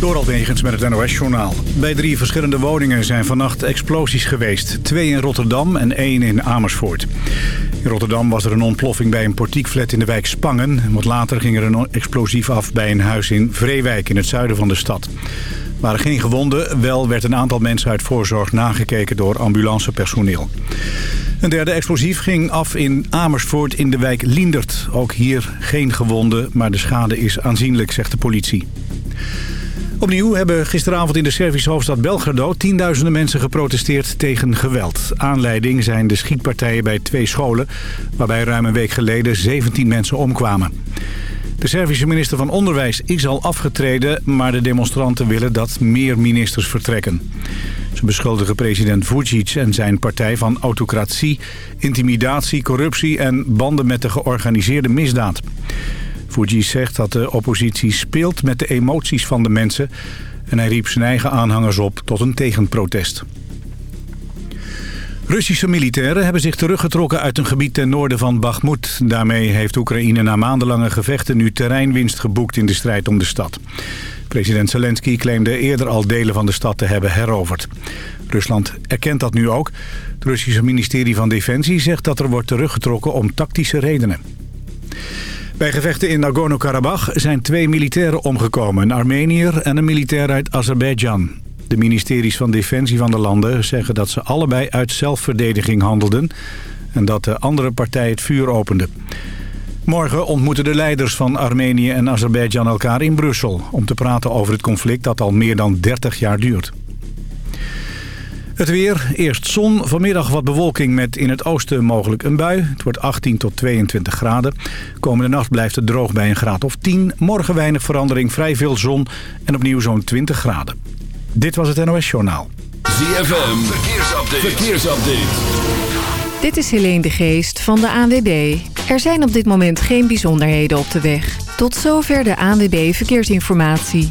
Door Negens met het NOS-journaal. Bij drie verschillende woningen zijn vannacht explosies geweest. Twee in Rotterdam en één in Amersfoort. In Rotterdam was er een ontploffing bij een portiekflat in de wijk Spangen. Wat later ging er een explosief af bij een huis in Vreewijk in het zuiden van de stad. Er waren geen gewonden, wel werd een aantal mensen uit voorzorg nagekeken door ambulancepersoneel. Een derde explosief ging af in Amersfoort in de wijk Liendert. Ook hier geen gewonden, maar de schade is aanzienlijk, zegt de politie. Opnieuw hebben gisteravond in de Servische hoofdstad Belgrado... tienduizenden mensen geprotesteerd tegen geweld. Aanleiding zijn de schietpartijen bij twee scholen... waarbij ruim een week geleden 17 mensen omkwamen. De Servische minister van Onderwijs is al afgetreden... maar de demonstranten willen dat meer ministers vertrekken. Ze beschuldigen president Vucic en zijn partij van autocratie... intimidatie, corruptie en banden met de georganiseerde misdaad. Fuji zegt dat de oppositie speelt met de emoties van de mensen... en hij riep zijn eigen aanhangers op tot een tegenprotest. Russische militairen hebben zich teruggetrokken uit een gebied ten noorden van Bakhmut. Daarmee heeft Oekraïne na maandenlange gevechten nu terreinwinst geboekt in de strijd om de stad. President Zelensky claimde eerder al delen van de stad te hebben heroverd. Rusland erkent dat nu ook. Het Russische ministerie van Defensie zegt dat er wordt teruggetrokken om tactische redenen. Bij gevechten in Nagorno-Karabakh zijn twee militairen omgekomen. Een Armenier en een militair uit Azerbeidzjan. De ministeries van Defensie van de landen zeggen dat ze allebei uit zelfverdediging handelden... en dat de andere partij het vuur opende. Morgen ontmoeten de leiders van Armenië en Azerbeidzjan elkaar in Brussel... om te praten over het conflict dat al meer dan 30 jaar duurt. Het weer, eerst zon, vanmiddag wat bewolking met in het oosten mogelijk een bui. Het wordt 18 tot 22 graden. Komende nacht blijft het droog bij een graad of 10. Morgen weinig verandering, vrij veel zon en opnieuw zo'n 20 graden. Dit was het NOS Journaal. ZFM, verkeersupdate. verkeersupdate. Dit is Helene de Geest van de ANWB. Er zijn op dit moment geen bijzonderheden op de weg. Tot zover de ANWB Verkeersinformatie.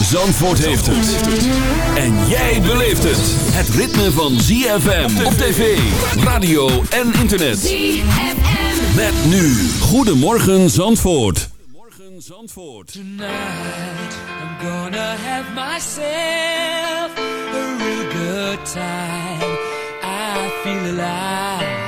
Zandvoort heeft het. En jij beleeft het. Het ritme van ZFM op tv, radio en internet. ZFM. Met nu. Goedemorgen Zandvoort. Goedemorgen Zandvoort. Tonight I'm gonna have myself a real good time. I feel alive.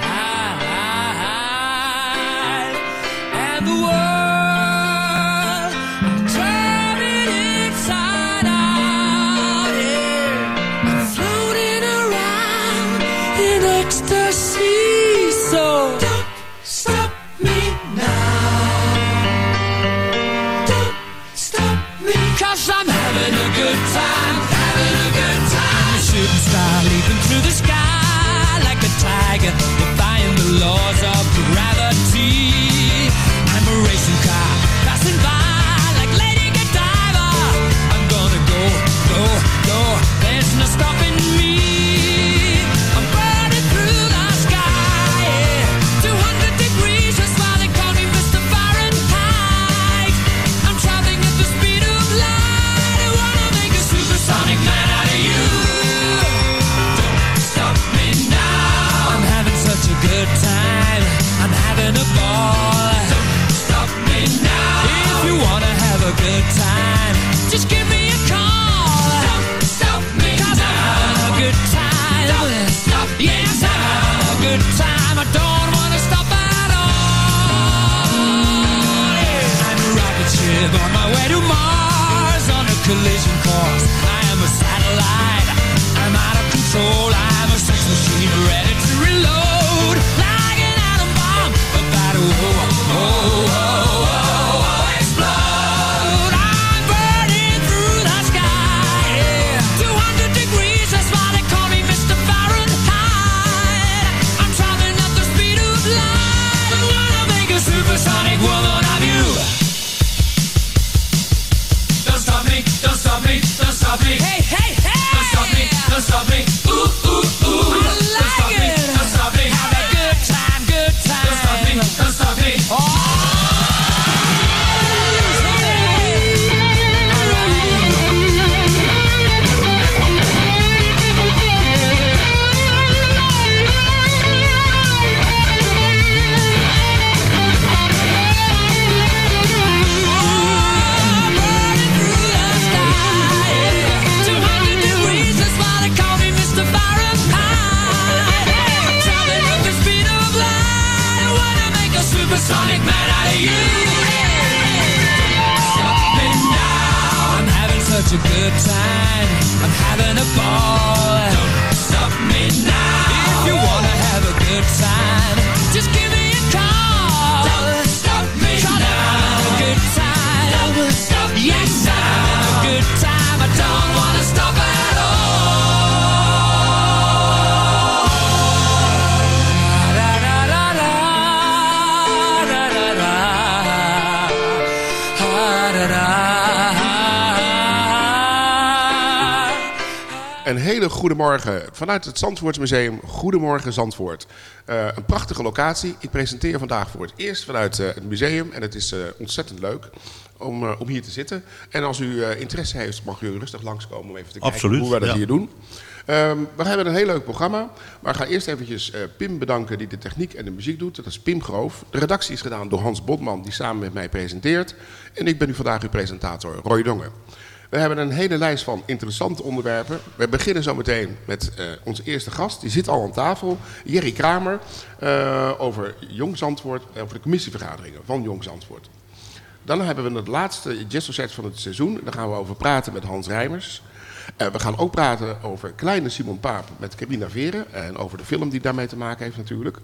Een hele goede morgen vanuit het Zandvoortsmuseum. Goedemorgen Zandvoort. Eh, een prachtige locatie. Ik presenteer vandaag voor het eerst vanuit eh, het museum. En het is eh, ontzettend leuk om, om hier te zitten. En als u interesse heeft, mag u rustig langskomen om even te kijken Absoluut, hoe wij dat ja. hier doen. Ehm, we hebben een heel leuk programma. Maar ik ga eerst eventjes Pim bedanken die de techniek en de muziek doet. Dat is Pim Groof. De redactie is gedaan door Hans Botman die samen met mij presenteert. En ik ben u vandaag uw presentator Roy Dongen. We hebben een hele lijst van interessante onderwerpen. We beginnen zo meteen met eh, onze eerste gast. Die zit al aan tafel. Jerry Kramer. eh, over Jong Zandvoort. eh, over de commissievergaderingen van Jong Zandvoort. Dan hebben we het laatste jazzconcert van het seizoen. Daar gaan we over praten met Hans Rijmers. We gaan ook praten over Kleine Simon Paap met Carina Veren. En over de film die daarmee te maken heeft natuurlijk.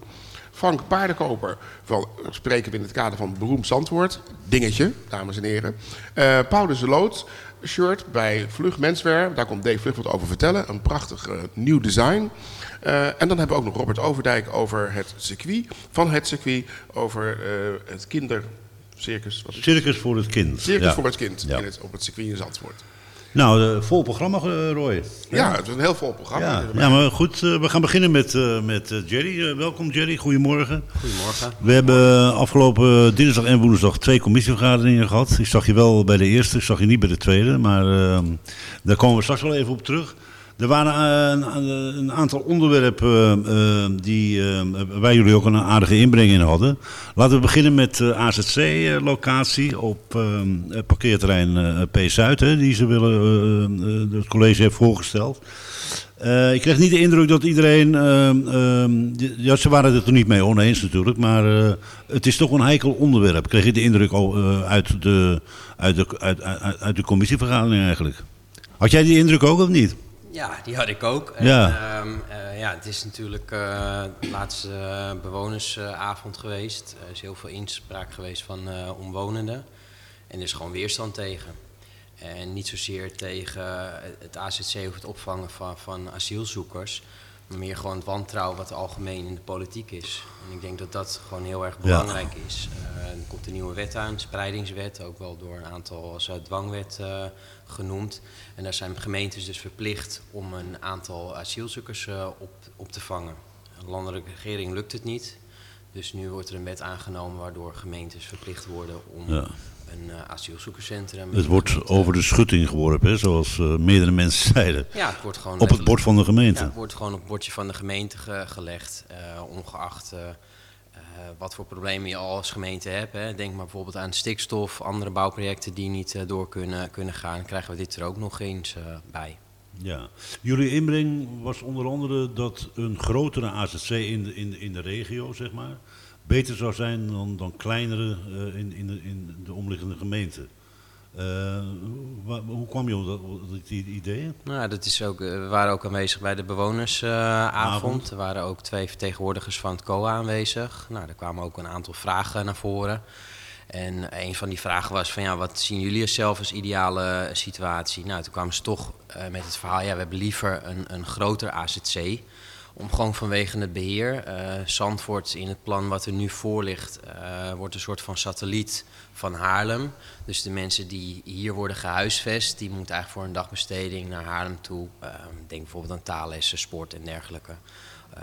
Frank Paardenkoper van, spreken we in het kader van Beroemd Zandwoord. Dingetje, dames en heren. Eh Paulus de Lood, shirt bij Vlug Menswear. Daar komt Dave Vlug wat over vertellen. Een prachtig eh, nieuw design. Eh, en dan hebben we ook nog Robert Overdijk over het circuit. Van het circuit, over eh, het kindercircus. Circus voor het kind. Circus Ja. voor het kind Ja. in het, op het circuit in Zandvoort. Nou, eh, vol programma, eh, Roy. Ja, het is een heel vol programma. Ja, ja maar goed, eh, we gaan beginnen met, eh, met Jerry. Welkom Jerry, goedemorgen. Goedemorgen. We hebben afgelopen dinsdag en woensdag twee commissievergaderingen gehad. Ik zag je wel bij de eerste, ik zag je niet bij de tweede, maar eh, daar komen we straks wel even op terug. Er waren eh, een, aantal onderwerpen eh, die eh, waar jullie ook een aardige inbreng in hadden. Laten we beginnen met de AZC-locatie op parkeerterrein eh, P-Zuid, hè, die ze willen, het college heeft voorgesteld. Ik kreeg niet de indruk dat iedereen. ehm, ja, ze waren het er niet mee oneens natuurlijk. Maar het is toch een heikel onderwerp. Kreeg je de indruk eh, uit, de, uit, de, uit, uit de commissievergadering eigenlijk? Had jij die indruk ook of niet? Ja, die had ik ook. En, Ja. ehm, eh, ja, het is natuurlijk eh, de laatste eh, bewonersavond geweest. Er is heel veel inspraak geweest van omwonenden. En er is gewoon weerstand tegen. En niet zozeer tegen het AZC of het opvangen van, van asielzoekers. Meer gewoon het wantrouwen wat algemeen in de politiek is. En ik denk dat dat gewoon heel erg belangrijk is. Eh, er komt een nieuwe wet aan, spreidingswet, ook wel door een aantal als dwangwet eh, genoemd. En daar zijn gemeentes dus verplicht om een aantal asielzoekers eh, op, op te vangen. De landelijke regering lukt het niet. Dus nu wordt er een wet aangenomen waardoor gemeentes verplicht worden om Ja. Een eh, asielzoekerscentrum. Het wordt over de schutting geworpen, hè, zoals eh, meerdere mensen zeiden. Ja, het wordt gewoon Op het bord van de gemeente. Ja, het wordt gewoon op het bordje van de gemeente ge- gelegd, eh, ongeacht eh, eh, wat voor problemen je al als gemeente hebt. Hè. Denk maar bijvoorbeeld aan stikstof, andere bouwprojecten die niet eh, door kunnen, kunnen gaan. Dan krijgen we dit er ook nog eens eh, bij. Ja. Jullie inbreng was onder andere dat een grotere AZC in de, in, de- in de regio, zeg maar, beter zou zijn dan, dan kleinere eh, in, in, de, in de omliggende gemeenten. Eh, wa- hoe kwam je op dat, op die ideeën? Nou, dat is ook, eh, we waren ook aanwezig bij de bewonersavond. Avond. er waren ook twee vertegenwoordigers van het COA aanwezig. Nou, er kwamen ook een aantal vragen naar voren. En een van die vragen was van ja, wat zien jullie zelf als ideale situatie? Nou, toen kwamen ze toch met het verhaal, ja, we hebben liever een, een groter AZC. Om gewoon vanwege het beheer. eh Zandvoort in het plan wat er nu voor ligt, eh, wordt een soort van satelliet van Haarlem. Dus de mensen die hier worden gehuisvest, die moeten eigenlijk voor een dagbesteding naar Haarlem toe. Eh, denk bijvoorbeeld aan taallessen, sport en dergelijke. Eh,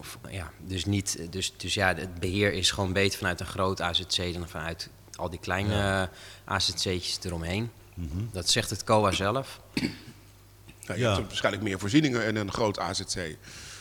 voor- ja, dus, niet, dus, dus ja, het beheer is gewoon beter vanuit een groot AZC dan vanuit al die kleine AZC'tjes eromheen. Dat zegt het COA zelf. Nou, je Ja. hebt waarschijnlijk meer voorzieningen en een groot AZC.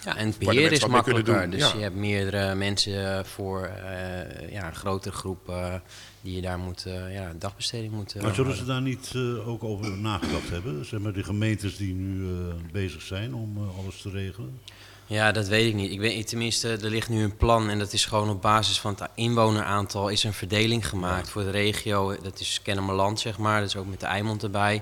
Ja, en het beheer is wat mee kunnen makkelijker. doen, Dus ja. je hebt meerdere mensen voor eh, ja, een grotere groep eh, die je daar moet, eh, ja, een dagbesteding moet Maar zullen ze daar niet ook over nagedacht hebben? Zeg maar de gemeentes die nu eh, bezig zijn om alles te regelen? Ja, dat weet ik niet. Ik weet, tenminste, er ligt nu een plan en dat is gewoon op basis van het inwoneraantal is een verdeling gemaakt voor de regio. Dat is Kennemerland, zeg maar. Dat is ook met de Eimond erbij.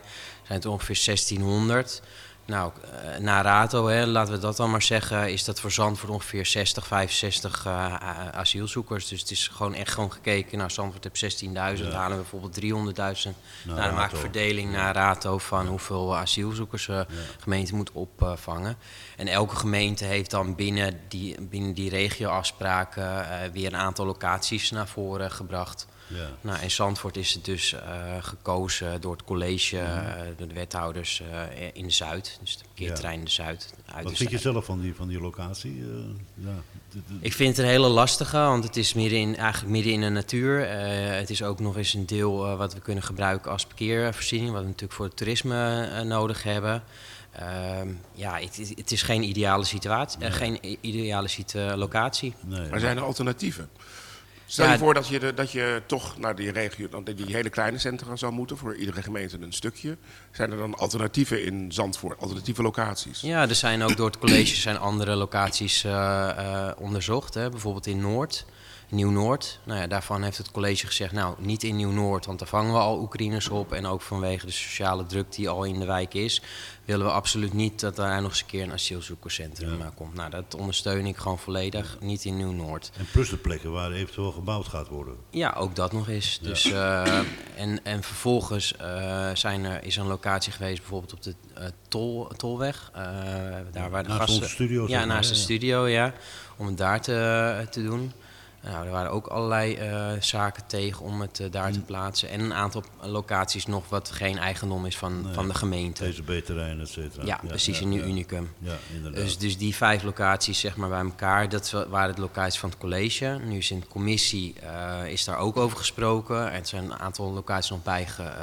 Zijn het ongeveer 1600. Nou, eh, na Rato, hè, laten we dat dan maar zeggen, is dat voor Zandvoort ongeveer 60, 65 eh, asielzoekers. Dus het is gewoon echt gewoon gekeken. Nou, Zandvoort heeft 16.000, halen we bijvoorbeeld 300.000. Nou, dan maakt Rato. verdeling naar Rato van hoeveel asielzoekers de gemeente moet opvangen. En elke gemeente heeft dan binnen die, binnen die regioafspraken eh, weer een aantal locaties naar voren gebracht. Ja. Nou, in Zandvoort is het dus eh, gekozen door het college, Mhm. eh, door de wethouders eh, in de Zuid. Dus de parkeerterrein in de Zuid. Uit Wat de vind je zelf van die, van die locatie? Eh, ja, Ik vind het een hele lastige, want het is midden in, eigenlijk midden in de natuur. Eh, het is ook nog eens een deel wat we kunnen gebruiken als parkeervoorziening, wat we natuurlijk voor het toerisme nodig hebben. Ehm, ja, het, is- het is geen ideale situatie, geen ideale locatie. nee. Maar zijn er alternatieven? Stel Ja, je voor dat je, dat je toch naar die regio, die hele kleine centra zou moeten, voor iedere gemeente een stukje. Zijn er dan alternatieven in Zandvoort, alternatieve locaties? Ja, er zijn ook door het college zijn andere locaties eh, eh, onderzocht. Hè. Bijvoorbeeld in Noord, Nieuw-Noord. Nou ja, daarvan heeft het college gezegd, nou, niet in Nieuw-Noord, want daar vangen we al Oekraïners op. En ook vanwege de sociale druk die al in de wijk is, willen we absoluut niet dat daar nog eens een keer een asielzoekerscentrum eh, komt. Nou, dat ondersteun ik gewoon volledig, niet in Nieuw-Noord. En plus de plekken waar eventueel gebouwd gaat worden. Ja, ook dat nog eens. Dus, eh, en, en vervolgens eh, zijn er, is er een locatie geweest, bijvoorbeeld op de tol, Tolweg. daar waar de Naast gasten. onze studio, Ja, naast de studio, ja. Om het daar te, te doen. Nou, er waren ook allerlei eh, zaken tegen om het eh, daar te plaatsen. En een aantal locaties nog wat geen eigendom is van, van de gemeente. TCB-terrein, et cetera. Ja, precies, in Nieuw Unicum. Ja, inderdaad. Dus, dus die vijf locaties zeg maar, bij elkaar, dat wa- waren de locaties van het college. Nu is in de commissie eh, is daar ook over gesproken. En er zijn een aantal locaties nog bij ge-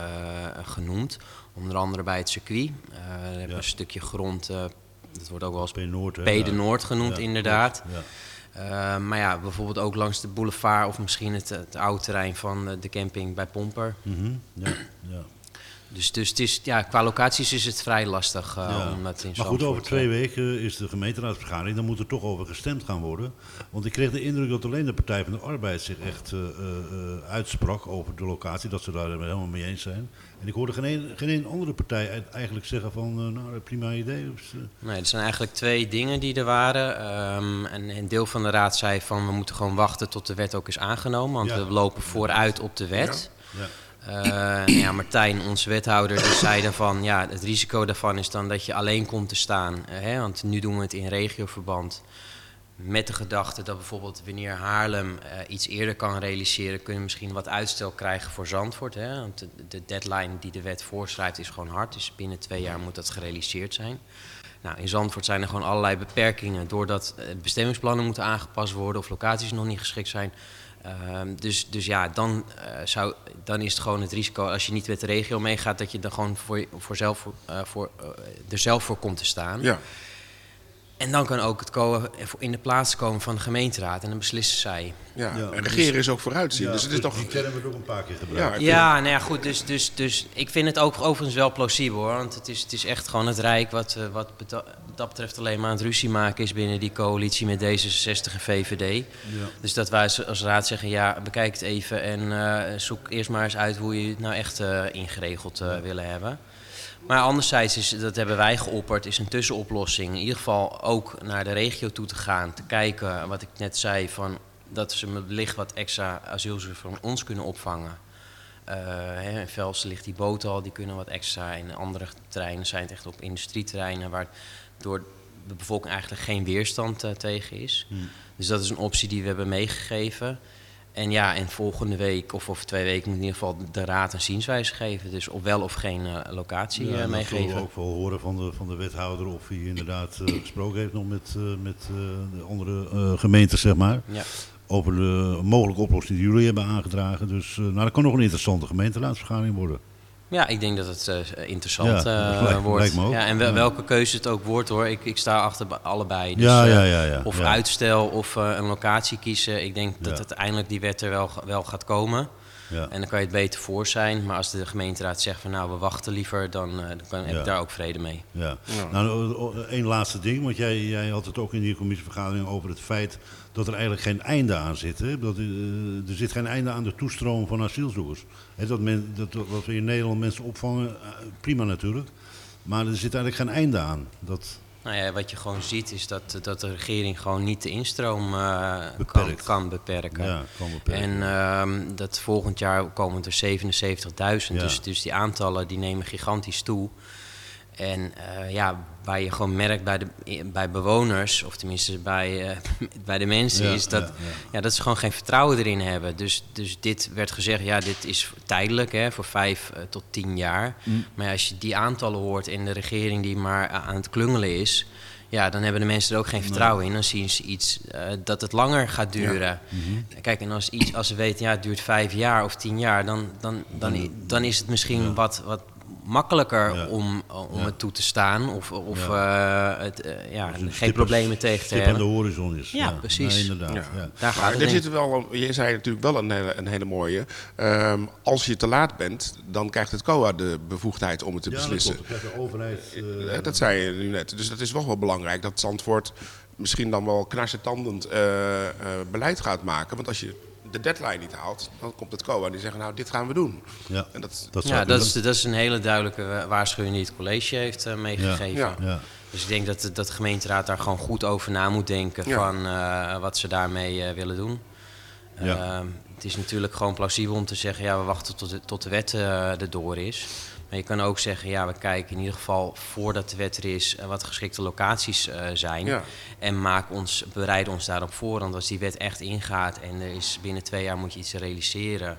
genoemd. Onder andere bij het circuit. Hebben we Ja. een stukje grond, dat wordt ook wel eens P Noord, hè? P de Ja. Noord genoemd Ja, inderdaad. Ja. Eh, maar ja, bijvoorbeeld ook langs de boulevard of misschien het, het oude terrein van eh, de camping bij Pomper. Mhm, ja. Dus, dus het is, ja, qua locaties is het vrij lastig eh, Ja. om dat in Maar goed, over twee eh, weken is de gemeenteraadsvergadering. Dan moet er toch over gestemd gaan worden. Want ik kreeg de indruk dat alleen de Partij van de Arbeid zich echt eh, uitsprak over de locatie. Dat ze daar helemaal mee eens zijn. En ik hoorde geen, een, geen een andere partij eigenlijk zeggen van, nou, prima idee. Nee, er zijn eigenlijk twee dingen die er waren. Ehm, en een deel van de raad zei van we moeten gewoon wachten tot de wet ook is aangenomen. Want Ja. we lopen vooruit op de wet. ja. Eh, nou ja, Martijn, onze wethouder, zei daarvan, ja, het risico daarvan is dan dat je alleen komt te staan. eh, hè, want nu doen we het in regioverband. Met de gedachte dat bijvoorbeeld wanneer Haarlem eh, iets eerder kan realiseren, kunnen we misschien wat uitstel krijgen voor Zandvoort. Hè? Want de, de deadline die de wet voorschrijft is gewoon hard. Dus binnen twee jaar moet dat gerealiseerd zijn. Nou, in Zandvoort zijn er gewoon allerlei beperkingen. Doordat bestemmingsplannen moeten aangepast worden of locaties nog niet geschikt zijn. Ehm, dus, dus ja, dan, eh, zou, dan is het gewoon het risico als je niet met de regio meegaat, dat je dan gewoon voor, voor zelf, voor, eh, voor, eh, er zelf voor komt te staan. Ja. En dan kan ook het COA in de plaats komen van de gemeenteraad en dan beslissen zij. Ja. Ja, en regeren is ook vooruitzien. Ja, dus het is toch... Die term wordt ook een paar keer Ja, gebruikt. ik Ja, nou ja, goed. Dus, dus, dus ik vind het ook overigens wel plausibel hoor. Want het is, het is echt gewoon het Rijk wat, eh, wat beta- wat dat betreft alleen maar aan het ruzie maken is binnen die coalitie met D66 en VVD. Dus dat wij als- raad zeggen, ja, bekijk het even en eh, zoek eerst maar eens uit hoe je het nou echt eh, ingeregeld eh, willen hebben. Maar anderzijds, is, dat hebben wij geopperd, is een tussenoplossing. In ieder geval ook naar de regio toe te gaan. Te kijken, wat ik net zei, van, dat ze wellicht wat extra asielzoekers van ons kunnen opvangen. Eh, hè, in Velsen ligt die boot al, die kunnen wat extra. In andere terreinen zijn het echt op industrieterreinen... waar door de bevolking eigenlijk geen weerstand eh, tegen is. Dus dat is een optie die we hebben meegegeven. En ja, en volgende week of over twee weken moet in ieder geval de raad een zienswijze geven. Dus of wel of geen eh, locatie Ja, en dan zullen we meegeven. ook wel horen van de, van de wethouder of hij inderdaad gesproken heeft nog met, met de andere gemeentes, zeg maar. Ja. Over de mogelijke oplossing die jullie hebben aangedragen. Dus nou, dat kan nog een interessante gemeenteraadsvergadering worden. Ja, ik denk dat het eh, interessant Ja, eh, lijkt- wordt. lijkt. Ja, en wel- Ja. welke keuze het ook wordt hoor, ik, ik sta achter be- allebei. Dus, Ja, eh, ja, ja, ja. Of uitstel of een locatie kiezen. Ik denk dat uiteindelijk die wet er wel, wel gaat komen. Ja. En dan kan je het beter voor zijn. Maar als de gemeenteraad zegt van nou we wachten liever, dan, eh, dan kan, heb Ja. ik daar ook vrede mee. Ja. Nou, één laatste ding, want jij, jij had het ook in die commissievergadering over het feit dat er eigenlijk geen einde aan zit. Hè? Dat, eh, er zit geen einde aan de toestroom van asielzoekers. Hè, dat, men, dat, dat we in Nederland mensen opvangen, eh, prima natuurlijk. Maar er zit eigenlijk geen einde aan. Dat, Nou ja, wat je gewoon ziet is dat, dat de regering gewoon niet de instroom eh, kan, kan beperken. ja, kan beperken. En ehm, dat volgend jaar komen er 77.000. Ja. Dus, dus die aantallen die nemen gigantisch toe. En eh, ja, waar je gewoon merkt bij, de, bij bewoners, of tenminste bij, eh, bij de mensen, Ja, is dat, ja, ja. ja, dat ze gewoon geen vertrouwen erin hebben. Dus, dus dit werd gezegd, ja, dit is tijdelijk, hè, voor vijf eh, tot tien jaar. Mm. Maar als je die aantallen hoort en de regering die maar aan het klungelen is, ja, dan hebben de mensen er ook geen vertrouwen in. Dan zien ze iets dat het langer gaat duren. Mhm. Kijk, en als, iets, als ze weten, ja, het duurt vijf jaar of tien jaar, dan, dan, dan, dan is het misschien wat, wat makkelijker Ja. om, om Ja. het toe te staan of, of eh, het, eh, ja, Dus een geen stip- problemen tegen te stip aan de hebben. horizon is. Ja, precies. Nee, inderdaad. Ja. Ja. Daar gaat Maar het er zit wel, je zei natuurlijk wel een hele, een hele mooie. Ehm, als je te laat bent, dan krijgt het COA de bevoegdheid om het te Ja, dat beslissen. krijgt de overheid... eh, Eh, dat zei je nu net. Dus dat is wel wel belangrijk dat Zandvoort misschien dan wel knarsetandend eh, eh, beleid gaat maken. Want als je de deadline niet haalt, dan komt het COA en die zeggen nou dit gaan we doen. ja, En dat, dat Ja, dat is, dat is een hele duidelijke wa- waarschuwing die het college heeft eh, meegegeven. Ja. Ja. Dus ik denk dat, de- dat de gemeenteraad daar gewoon goed over na moet denken Ja. van eh, wat ze daarmee eh, willen doen. Ja. Ehm, het is natuurlijk gewoon plausibel om te zeggen, ja, we wachten tot de, tot de wet eh erdoor is. Maar je kan ook zeggen, ja, we kijken in ieder geval voordat de wet er is eh, wat geschikte locaties eh, zijn. Ja. En maak ons, bereiden ons daarop voor. Want als die wet echt ingaat en er is binnen twee jaar moet je iets realiseren.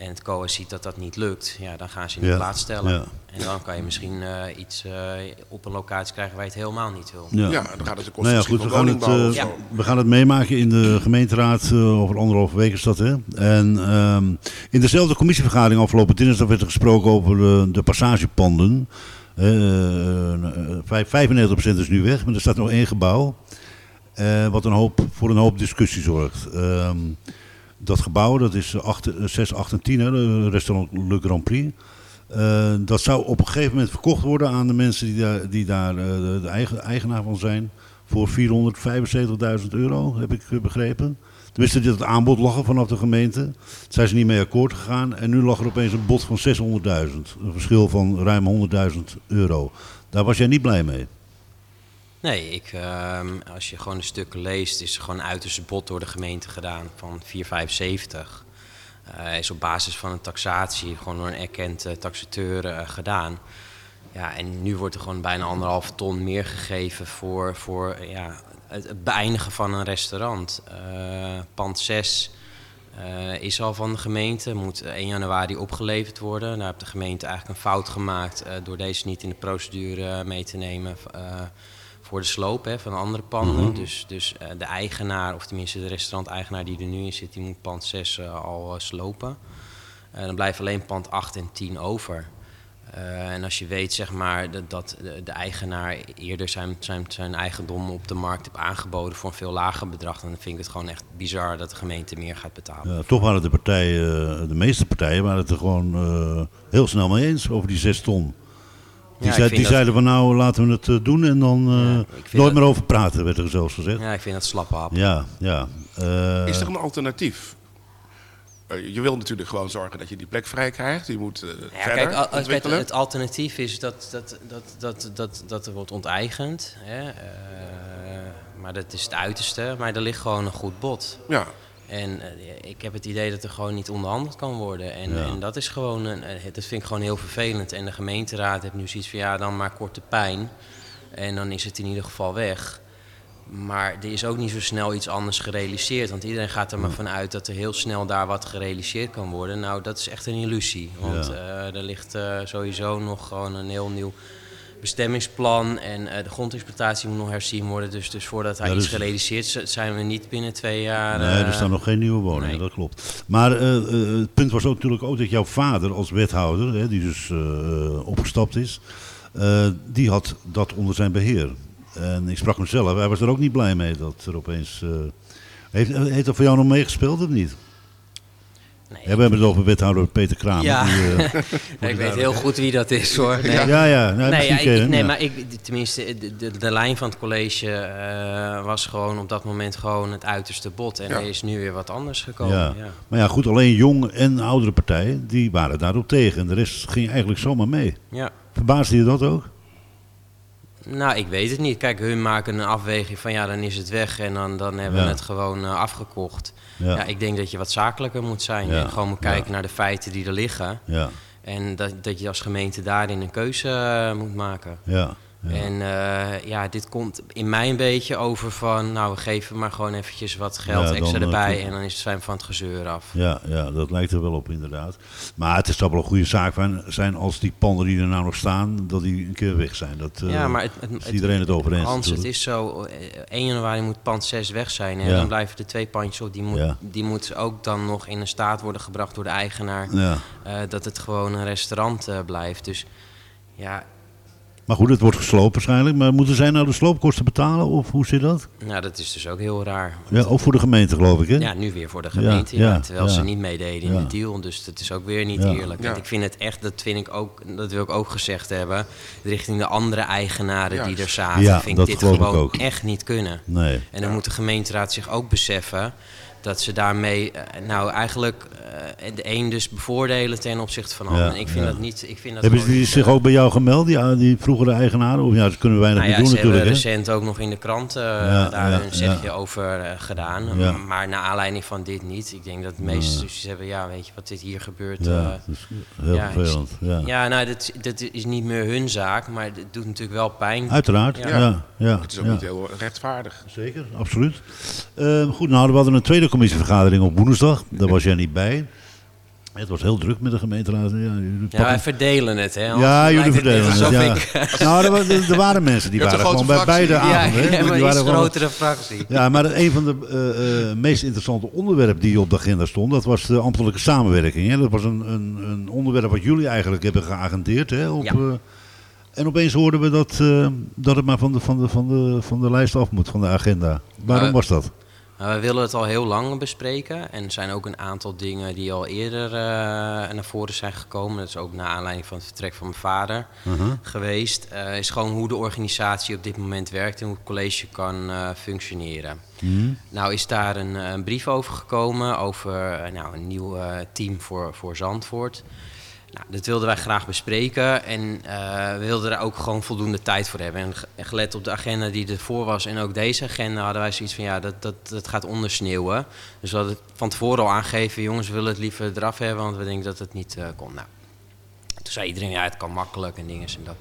En het COA ziet dat dat niet lukt, ja, dan gaan ze in de Ja, plaats stellen. ja. En dan kan je misschien eh, iets eh, op een locatie krijgen waar je het helemaal niet wil. Ja. ja, dan gaat het de Nou ja, constructie goed, we van gaan, het, eh, we gaan het meemaken in de gemeenteraad eh, over anderhalve week is dat, hè? En ehm, in dezelfde commissievergadering afgelopen dinsdag werd er gesproken over de passagepanden. Eh, eh, vijf- 95% is nu weg, maar er staat nog één gebouw. eh, wat een hoop, voor een hoop discussie zorgt. Ehm, dat gebouw, dat is 8, 6, 8 en 10, hè, restaurant Le Grand Prix. Eh, dat zou op een gegeven moment verkocht worden aan de mensen die daar, die daar eh, de, de eigen, eigenaar van zijn. Voor 475.000 euro, heb ik begrepen. Tenminste, het aanbod lag vanaf de gemeente. Daar zijn ze niet mee akkoord gegaan. En nu lag er opeens een bod van 600.000. Een verschil van ruim 100.000 euro. Daar was jij niet blij mee. Nee, ik, ehm, als je gewoon de stukken leest, is er gewoon een uiterste bod door de gemeente gedaan van 4,75. Eh is op basis van een taxatie, gewoon door een erkend eh, taxateur eh, gedaan. Ja, en nu wordt er gewoon bijna anderhalf ton meer gegeven voor, voor ja, het, beëindigen van een restaurant. Pand 6 eh, is al van de gemeente, moet 1 januari opgeleverd worden. Daar heeft de gemeente eigenlijk een fout gemaakt door deze niet in de procedure mee te nemen voor de sloop hè, van andere panden. Dus, dus eh, de eigenaar, of tenminste de restauranteigenaar die er nu in zit, die moet pand 6 eh, al eh, slopen. Dan blijft alleen pand 8 en 10 over. En als je weet zeg maar, dat, dat de, eigenaar eerder zijn, zijn, zijn eigendom op de markt heeft aangeboden voor een veel lager bedrag, dan vind ik het gewoon echt bizar dat de gemeente meer gaat betalen. Ja, toch waren de partijen, de meeste partijen, waren het er gewoon heel snel mee eens over die 6 ton. Die, Ja, zei- die dat- zeiden van nou laten we het eh, doen en dan eh, Ja, nooit dat- meer over praten, werd er zelfs gezegd. Ja, Ja, ik vind dat slappe hap. ja. Eh, Is er een alternatief? Eh, je wil natuurlijk gewoon zorgen dat je die plek vrij krijgt. Je moet Ja, verder kijk, al- het, ontwikkelen. het alternatief is dat, dat, dat, dat, dat, dat er wordt onteigend. Hè? eh, maar dat is het uiterste. Maar er ligt gewoon een goed bod. Ja, En eh, ik heb het idee dat er gewoon niet onderhandeld kan worden. En, Ja. en dat is gewoon, een, eh, dat vind ik gewoon heel vervelend. En de gemeenteraad heeft nu zoiets van, ja, dan maar korte pijn. En dan is het in ieder geval weg. Maar er is ook niet zo snel iets anders gerealiseerd. Want iedereen gaat er maar vanuit dat er heel snel daar wat gerealiseerd kan worden. Nou, dat is echt een illusie. Want Ja. eh, er ligt sowieso nog gewoon een heel nieuw bestemmingsplan. En eh, de grondexploitatie moet nog herzien worden. Dus, dus voordat hij Ja, iets dus- gerealiseerd is, zijn we niet binnen twee jaar... Nee, er eh, staan nog geen nieuwe woningen, nee. dat klopt. Maar eh, het punt was ook natuurlijk ook dat jouw vader als wethouder, hè, die dus opgestapt is, die had dat onder zijn beheer. En ik sprak hem zelf, hij was er ook niet blij mee dat er opeens... heeft, heeft dat voor jou nog meegespeeld of niet? Nee, Ja, we hebben het over wethouder Peter Kramer. Ja. Die, eh, ik weet heel goed wie dat is hoor. Nee, ja, ja. Nou, nee, ik, nee ja. maar ik, tenminste, de, de, de lijn van het college eh, was gewoon op dat moment gewoon het uiterste bod. En Ja. er is nu weer wat anders gekomen. Ja. Ja. Maar ja, goed, alleen jong en oudere partijen, die waren daarop tegen. En de rest ging eigenlijk zomaar mee. Ja. Verbaasde je dat ook? Nou, ik weet het niet. Kijk, hun maken een afweging van ja, dan is het weg en dan, dan hebben we het gewoon eh, afgekocht. Ja. Ja. ik denk dat je wat zakelijker moet zijn Ja. en gewoon moet kijken naar de feiten die er liggen. Ja. En dat, dat je als gemeente daarin een keuze eh, moet maken. Ja. Ja. En eh, ja, dit komt in mij een beetje over van... nou, we geven maar gewoon eventjes wat geld Ja, extra dan, eh, erbij... en dan is het zijn van het gezeur af. Ja, ja, dat lijkt er wel op inderdaad. Maar het is toch wel een goede zaak van- zijn als die panden die er nou nog staan, dat die een keer weg zijn. Dat eh, ja, maar het, het, is iedereen het over eens. Hans, het is zo, eh, 1 januari moet pand 6 weg zijn. En Ja. dan blijven de twee pandjes op. Die, moet, Ja. die moeten ook dan nog in een staat worden gebracht door de eigenaar. Eh, dat het gewoon een restaurant eh, blijft. Dus ja, Maar goed, het wordt gesloopt waarschijnlijk. Maar moeten zij nou de sloopkosten betalen of hoe zit dat? nou, dat is dus ook heel raar. Ja, ook voor de gemeente geloof ik hè? Ja, nu weer voor de gemeente. Ja, Ja, ja, terwijl ja. ze niet meededen in Ja. de deal. Dus dat is ook weer niet Ja. eerlijk. Ja. En ik vind het echt, dat vind ik ook, dat wil ik ook gezegd hebben. Richting de andere eigenaren die er zaten. Ja, vind dat ik dit geloof ik gewoon ook. echt niet kunnen. Nee. En dan moet de gemeenteraad zich ook beseffen dat ze daarmee eh, nou eigenlijk eh, de een dus bevoordelen ten opzichte van de ander. Ja, En ik vind ja. dat niet. Ik vind dat Hebben ze zich eh, ook bij jou gemeld, die, ah, die vroegere eigenaren? Of ja, ze kunnen weinig nou ja, doen ze hebben natuurlijk. Hè? recent ook nog in de krant eh, Ja, daar ja, een zegje ja. over eh, gedaan. Maar naar aanleiding van dit niet. Ik denk dat de meeste discussies hebben, ja, weet je wat dit hier gebeurt. Ja, eh, dat is heel ja, vervelend. Ja. ja, nou, dat, dat is niet meer hun zaak, maar het doet natuurlijk wel pijn. Uiteraard, Ja. ja. ja, ja, Het is ook ja. niet heel rechtvaardig. Zeker, absoluut. Eh, goed, nou, we hadden een tweede commissievergadering op woensdag. Daar was jij niet bij. Het was heel druk met de gemeenteraad. Ja, jullie Ja, wij verdelen het, hè? anders Ja, jullie het verdelen het. Ja. ik- Nou, er, wa- er- er waren mensen die waren gewoon bij fractie. beide Ja, avonden. ja, maar Die een waren gewoon- grotere fractie. Ja, maar een van de eh, eh, meest interessante onderwerpen die op de agenda stond, dat was de ambtelijke samenwerking. Hè. Dat was een, een, een onderwerp wat jullie eigenlijk hebben geagendeerd. Hè, op, Ja. eh, en opeens hoorden we dat, eh, dat het maar van de, van, de, van, de, van de lijst af moet, van de agenda. Waarom was dat? Nou, we willen het al heel lang bespreken. En er zijn ook een aantal dingen die al eerder eh, naar voren zijn gekomen. Dat is ook naar aanleiding van het vertrek van mijn vader Uh-huh. geweest. Eh, is gewoon hoe de organisatie op dit moment werkt en hoe het college kan eh, functioneren. Hmm? Nou is daar een, een brief over gekomen over nou, een nieuw team voor, voor Zandvoort. Nou, dat wilden wij graag bespreken en eh, we wilden er ook gewoon voldoende tijd voor hebben. En ge- en gelet op de agenda die ervoor was en ook deze agenda hadden wij zoiets van ja, dat, dat, dat gaat ondersneeuwen. Dus we hadden van tevoren al aangegeven, jongens, we willen het liever eraf hebben, want we denken dat het niet eh komt. Nou, toen zei iedereen, ja, het kan makkelijk en dingen en dat.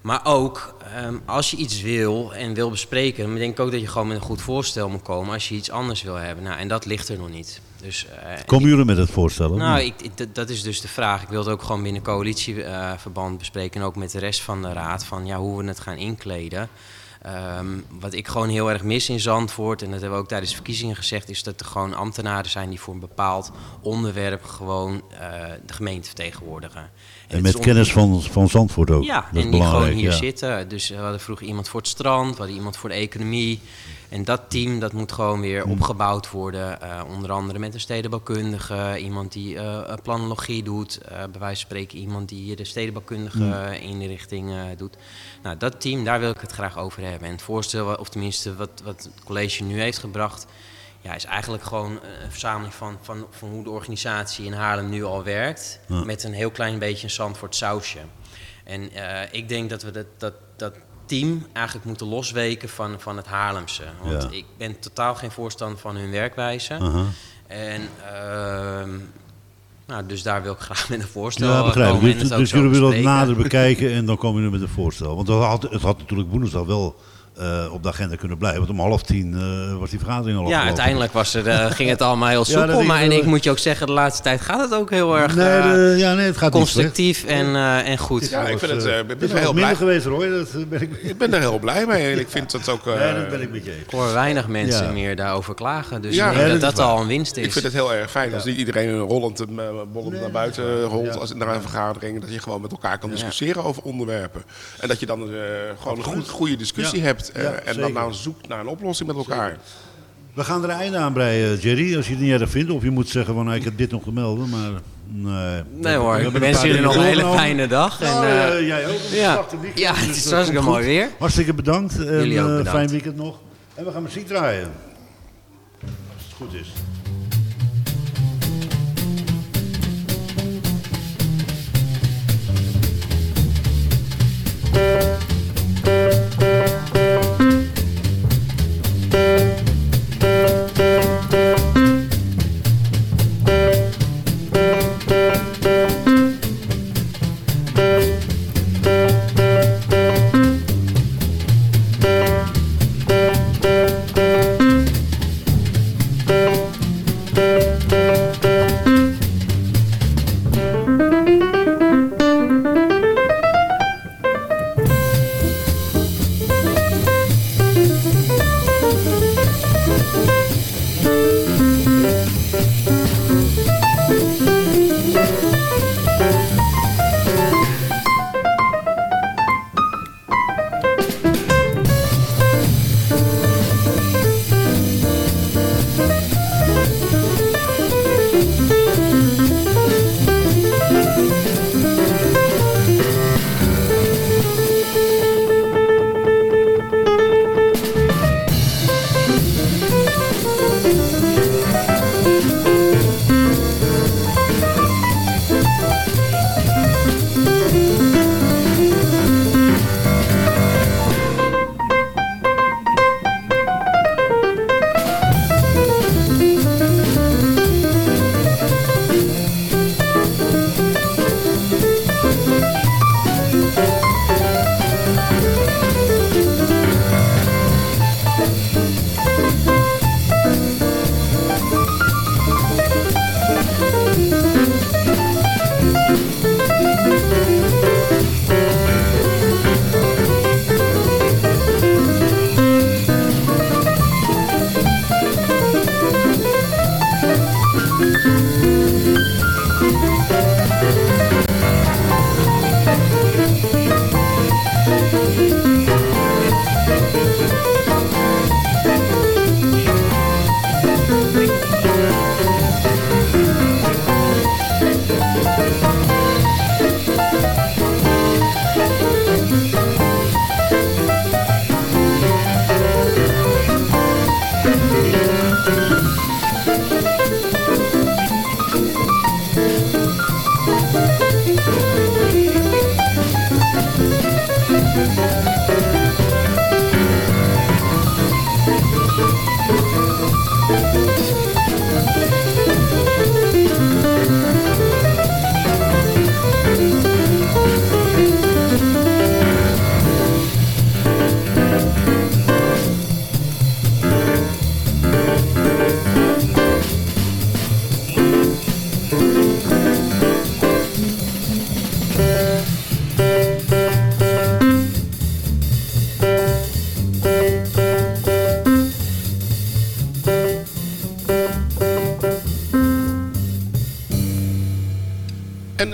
Maar ook, ehm, als je iets wil en wil bespreken, dan denk ik ook dat je gewoon met een goed voorstel moet komen als je iets anders wil hebben. Nou, en dat ligt er nog niet. Dus, eh, Komen jullie met het voorstel? nou, ik, ik- dat- dat is dus de vraag. Ik wil het ook gewoon binnen coalitieverband bespreken. En ook met de rest van de raad. Van ja, hoe we het gaan inkleden. Ehm, wat ik gewoon heel erg mis in Zandvoort. En dat hebben we ook tijdens de verkiezingen gezegd. Is dat er gewoon ambtenaren zijn die voor een bepaald onderwerp gewoon eh, de gemeente vertegenwoordigen. En met kennis van, van Zandvoort ook. ja, dat is en die gewoon belangrijk. hier ja. zitten. Dus we hadden vroeger iemand voor het strand, we hadden iemand voor de economie. En dat team dat moet gewoon weer Hmm. opgebouwd worden. eh, onder andere met een stedenbouwkundige, iemand die eh, eh, planologie doet. eh, bij wijze van spreken iemand die hier de stedenbouwkundige Hmm. eh, inrichting eh, doet. Nou, dat team, daar wil ik het graag over hebben. En het voorstel, of tenminste wat, wat het college nu heeft gebracht... Ja, is eigenlijk gewoon een verzameling van, van, van hoe de organisatie in Haarlem nu al werkt. Ja. Met een heel klein beetje een Zandvoort sausje. En eh, ik denk dat we dat, dat, dat team eigenlijk moeten losweken van, van het Haarlemse. Want Ja. ik ben totaal geen voorstander van hun werkwijze. En ehm, nou, dus daar wil ik graag met een voorstel Ja, begrijp komen Dus, het dus jullie willen het bespreken. nader bekijken en dan komen jullie met een voorstel. Want het had, het had natuurlijk woensdag wel eh, op de agenda kunnen blijven. Want om half tien eh, was die vergadering al Ja, afgelopen. uiteindelijk was er, eh, ging het allemaal heel soepel. maar ik en ik moet je ook zeggen, de laatste tijd gaat het ook heel erg Nee, de- ja, nee, het gaat niet constructief en, eh, en goed. Ja, ik vind het, eh, ben Het is heel blij. geweest, Roy. Dat ben ik... Ik ben er heel blij mee en ik vind dat ook... eh, Nee, dat ben ik met je eens. Ik hoor weinig mensen Ja. meer daarover klagen. Dus Ja, ik denk ja, dat dat al een winst is. Ik vind het heel erg fijn als niet iedereen rollend, en, eh, bollend naar buiten rolt Ja. als, naar een vergadering. Dat je gewoon met elkaar kan discussiëren over onderwerpen. En dat je dan eh, gewoon een goed, goede discussie Ja. Hebt. eh, Ja, en dan nou zoekt naar een oplossing met elkaar. We gaan er een einde aan breien, Jerry. Als je het niet erg vindt. Of je moet zeggen van, nou, ik heb dit nog te melden. Maar nee. Nee hoor, We ik wens jullie nog een hele fijne dag. En, Nou, eh, eh, jij ook. ja. Weekend, Ja, dus het is dat hartstikke mooi weer. Hartstikke bedankt. En, Jullie ook eh, bedankt. Fijn weekend nog. En we gaan muziek draaien. Als het goed is.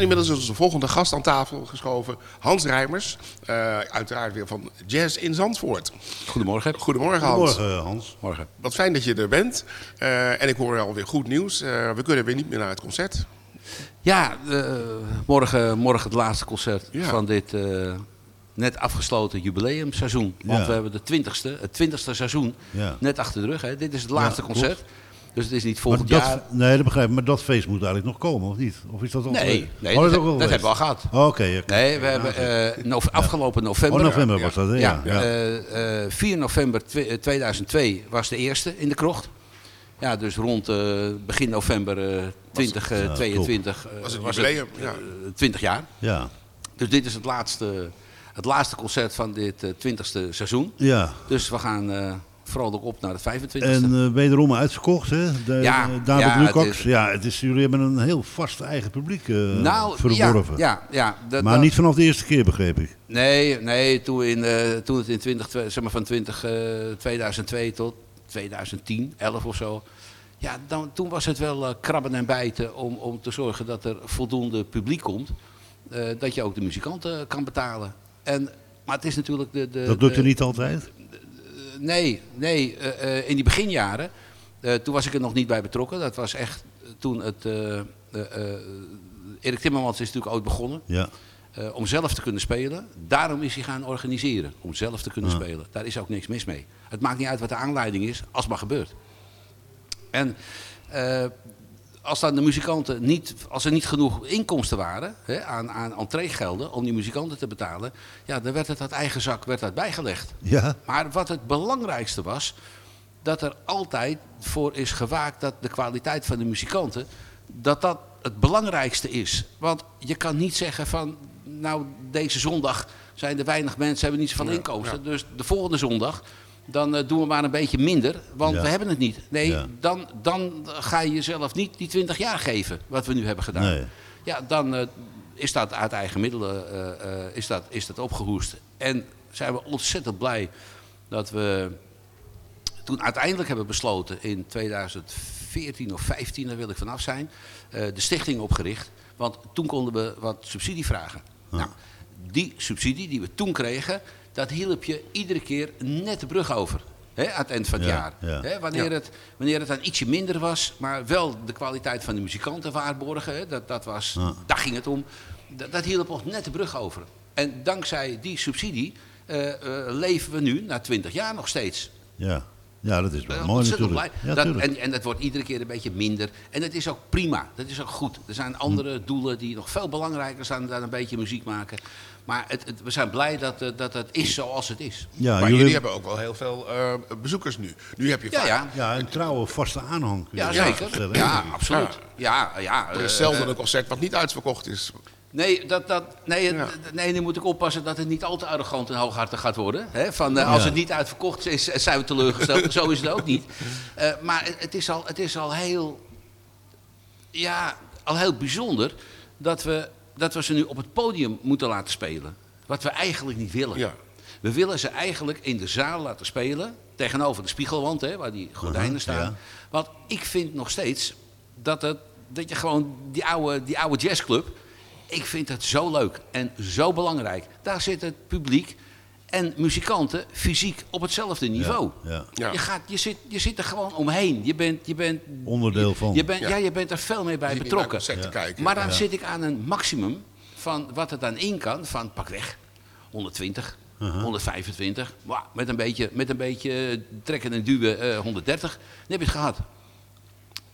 Inmiddels is onze volgende gast aan tafel geschoven, Hans Rijmers. eh, uiteraard weer van Jazz in Zandvoort. Goedemorgen. Goedemorgen Hans. Goedemorgen, Hans. Morgen. Wat fijn dat je er bent. Eh, en ik hoor alweer goed nieuws. Eh, we kunnen weer niet meer naar het concert. Ja, eh, morgen, morgen het laatste concert Ja. van dit eh, net afgesloten jubileumseizoen. Want Ja. we hebben de twintigste, het twintigste seizoen Ja. net achter de rug. Hè. Dit is het laatste concert. Dus het is niet volgend dat, jaar. nee, dat begrijp ik. Maar dat feest moet eigenlijk nog komen, of niet? Of is dat al Nee, geweest? nee Oh, dat, is ook dat al hebben we al gehad. Oh, Oké, ja. Nee, we hebben eh, nove- afgelopen november. Oh, november ja. was dat, hè? Ja, Ja. ja. eh, eh, 4 november twe- eh, 2002 was de eerste in de krocht. Ja, dus rond eh, begin november eh 2022 Was het was jubileum, het ja. eh, 20 jaar. ja. Dus dit is het laatste, het laatste concert van dit eh, 20ste seizoen. Ja. Dus we gaan eh vrolijk op naar het 25ste. En eh, wederom uitverkocht, hè? De, Ja, eh, David ja, het is- Ja, het is, jullie hebben een heel vast eigen publiek eh nou, verworven. Ja, ja, ja, dat- maar dat- niet vanaf de eerste keer, begreep ik. Nee, nee toen, in, toen het in 20, twe- zeg maar van 20, eh, 2002 tot 2010, 11 of zo. Ja, dan, toen was het wel krabben en bijten om, om te zorgen dat er voldoende publiek komt. dat je ook de muzikanten kan betalen. En, maar het is natuurlijk de... de Dat lukt de- er niet altijd. Nee, nee. eh, eh, in die beginjaren, eh, toen was ik er nog niet bij betrokken. Dat was echt toen het... Erik Timmermans is natuurlijk ooit begonnen. Ja. om zelf te kunnen spelen. Daarom is hij gaan organiseren. Om zelf te kunnen Ja. spelen. Daar is ook niks mis mee. Het maakt niet uit wat de aanleiding is, als het maar gebeurt. En als dan de muzikanten niet, als er niet genoeg inkomsten waren hè, aan, aan entreegelden om die muzikanten te betalen, ja, dan werd het uit eigen zak werd dat bijgelegd. Ja. Maar wat het belangrijkste was, dat er altijd voor is gewaakt dat de kwaliteit van de muzikanten, dat dat het belangrijkste is. Want je kan niet zeggen van, nou deze zondag zijn er weinig mensen, hebben niet zoveel inkomsten. Dus de volgende zondag, dan eh, doen we maar een beetje minder, want Ja. we hebben het niet. Nee, Ja. dan, dan ga je jezelf niet die 20 jaar geven, wat we nu hebben gedaan. Nee. Ja, dan eh, is dat uit eigen middelen eh, is dat, is dat opgehoest. En zijn we ontzettend blij dat we toen uiteindelijk hebben besloten in 2014 of 15, daar wil ik vanaf zijn, de stichting opgericht. Want toen konden we wat subsidie vragen. Nou, die subsidie die we toen kregen, dat hielp je iedere keer net de brug over. Hè, aan het eind van het Ja, jaar. ja. Hè, wanneer, Het, wanneer het dan ietsje minder was, maar wel de kwaliteit van de muzikanten waarborgen. Hè, dat, dat was, Ja. Daar ging het om. Dat, dat hielp ons net de brug over. En dankzij die subsidie eh, eh, leven we nu, na 20 jaar nog steeds. Ja. Ja, dat is wel mooi natuurlijk. blij. Ja, dat, en, en dat wordt iedere keer een beetje minder. En dat is ook prima. Dat is ook goed. Er zijn andere Hm. doelen die nog veel belangrijker zijn dan een beetje muziek maken. Maar het, het- we zijn blij dat, eh, dat het is zoals het is. ja, maar jullie jullie hebben ook wel heel veel eh, bezoekers nu. Nu heb je Ja, vaak- ja. Ja, een trouwe vaste aanhang. kun je Ja, wel zeker. Ja, absoluut. Ja, ja. Er eh, is zelden eh, een concert wat niet uitverkocht is. Nee, dat, dat, nee, Ja. nee, nu moet ik oppassen dat het niet al te arrogant en hooghartig gaat worden. Hè? Van, eh, als Ja. het niet uitverkocht is, eh, zijn we teleurgesteld. Zo is het ook niet. Eh, maar het, is al, het is al heel... Ja, al heel bijzonder dat we, dat we ze nu op het podium moeten laten spelen. Wat we eigenlijk niet willen. Ja. We willen ze eigenlijk in de zaal laten spelen. Tegenover de spiegelwand, hè, waar die gordijnen Aha, staan. ja. Want ik vind nog steeds dat, het, dat je gewoon die oude, die oude jazzclub. Ik vind het zo leuk en zo belangrijk. Daar zit het publiek en muzikanten fysiek op hetzelfde niveau. Ja. Ja. Je, gaat, je, zit, je zit er gewoon omheen. Je bent, je bent, Onderdeel van. Je bent, Ja. ja. je bent er veel meer bij Je betrokken. kijken. Maar dan Ja. zit ik aan een maximum van wat er dan in kan, van pakweg 120, Uh-huh. 125, maar met een beetje, met een beetje eh, trekken en duwen eh, 130. Dan heb je het gehad.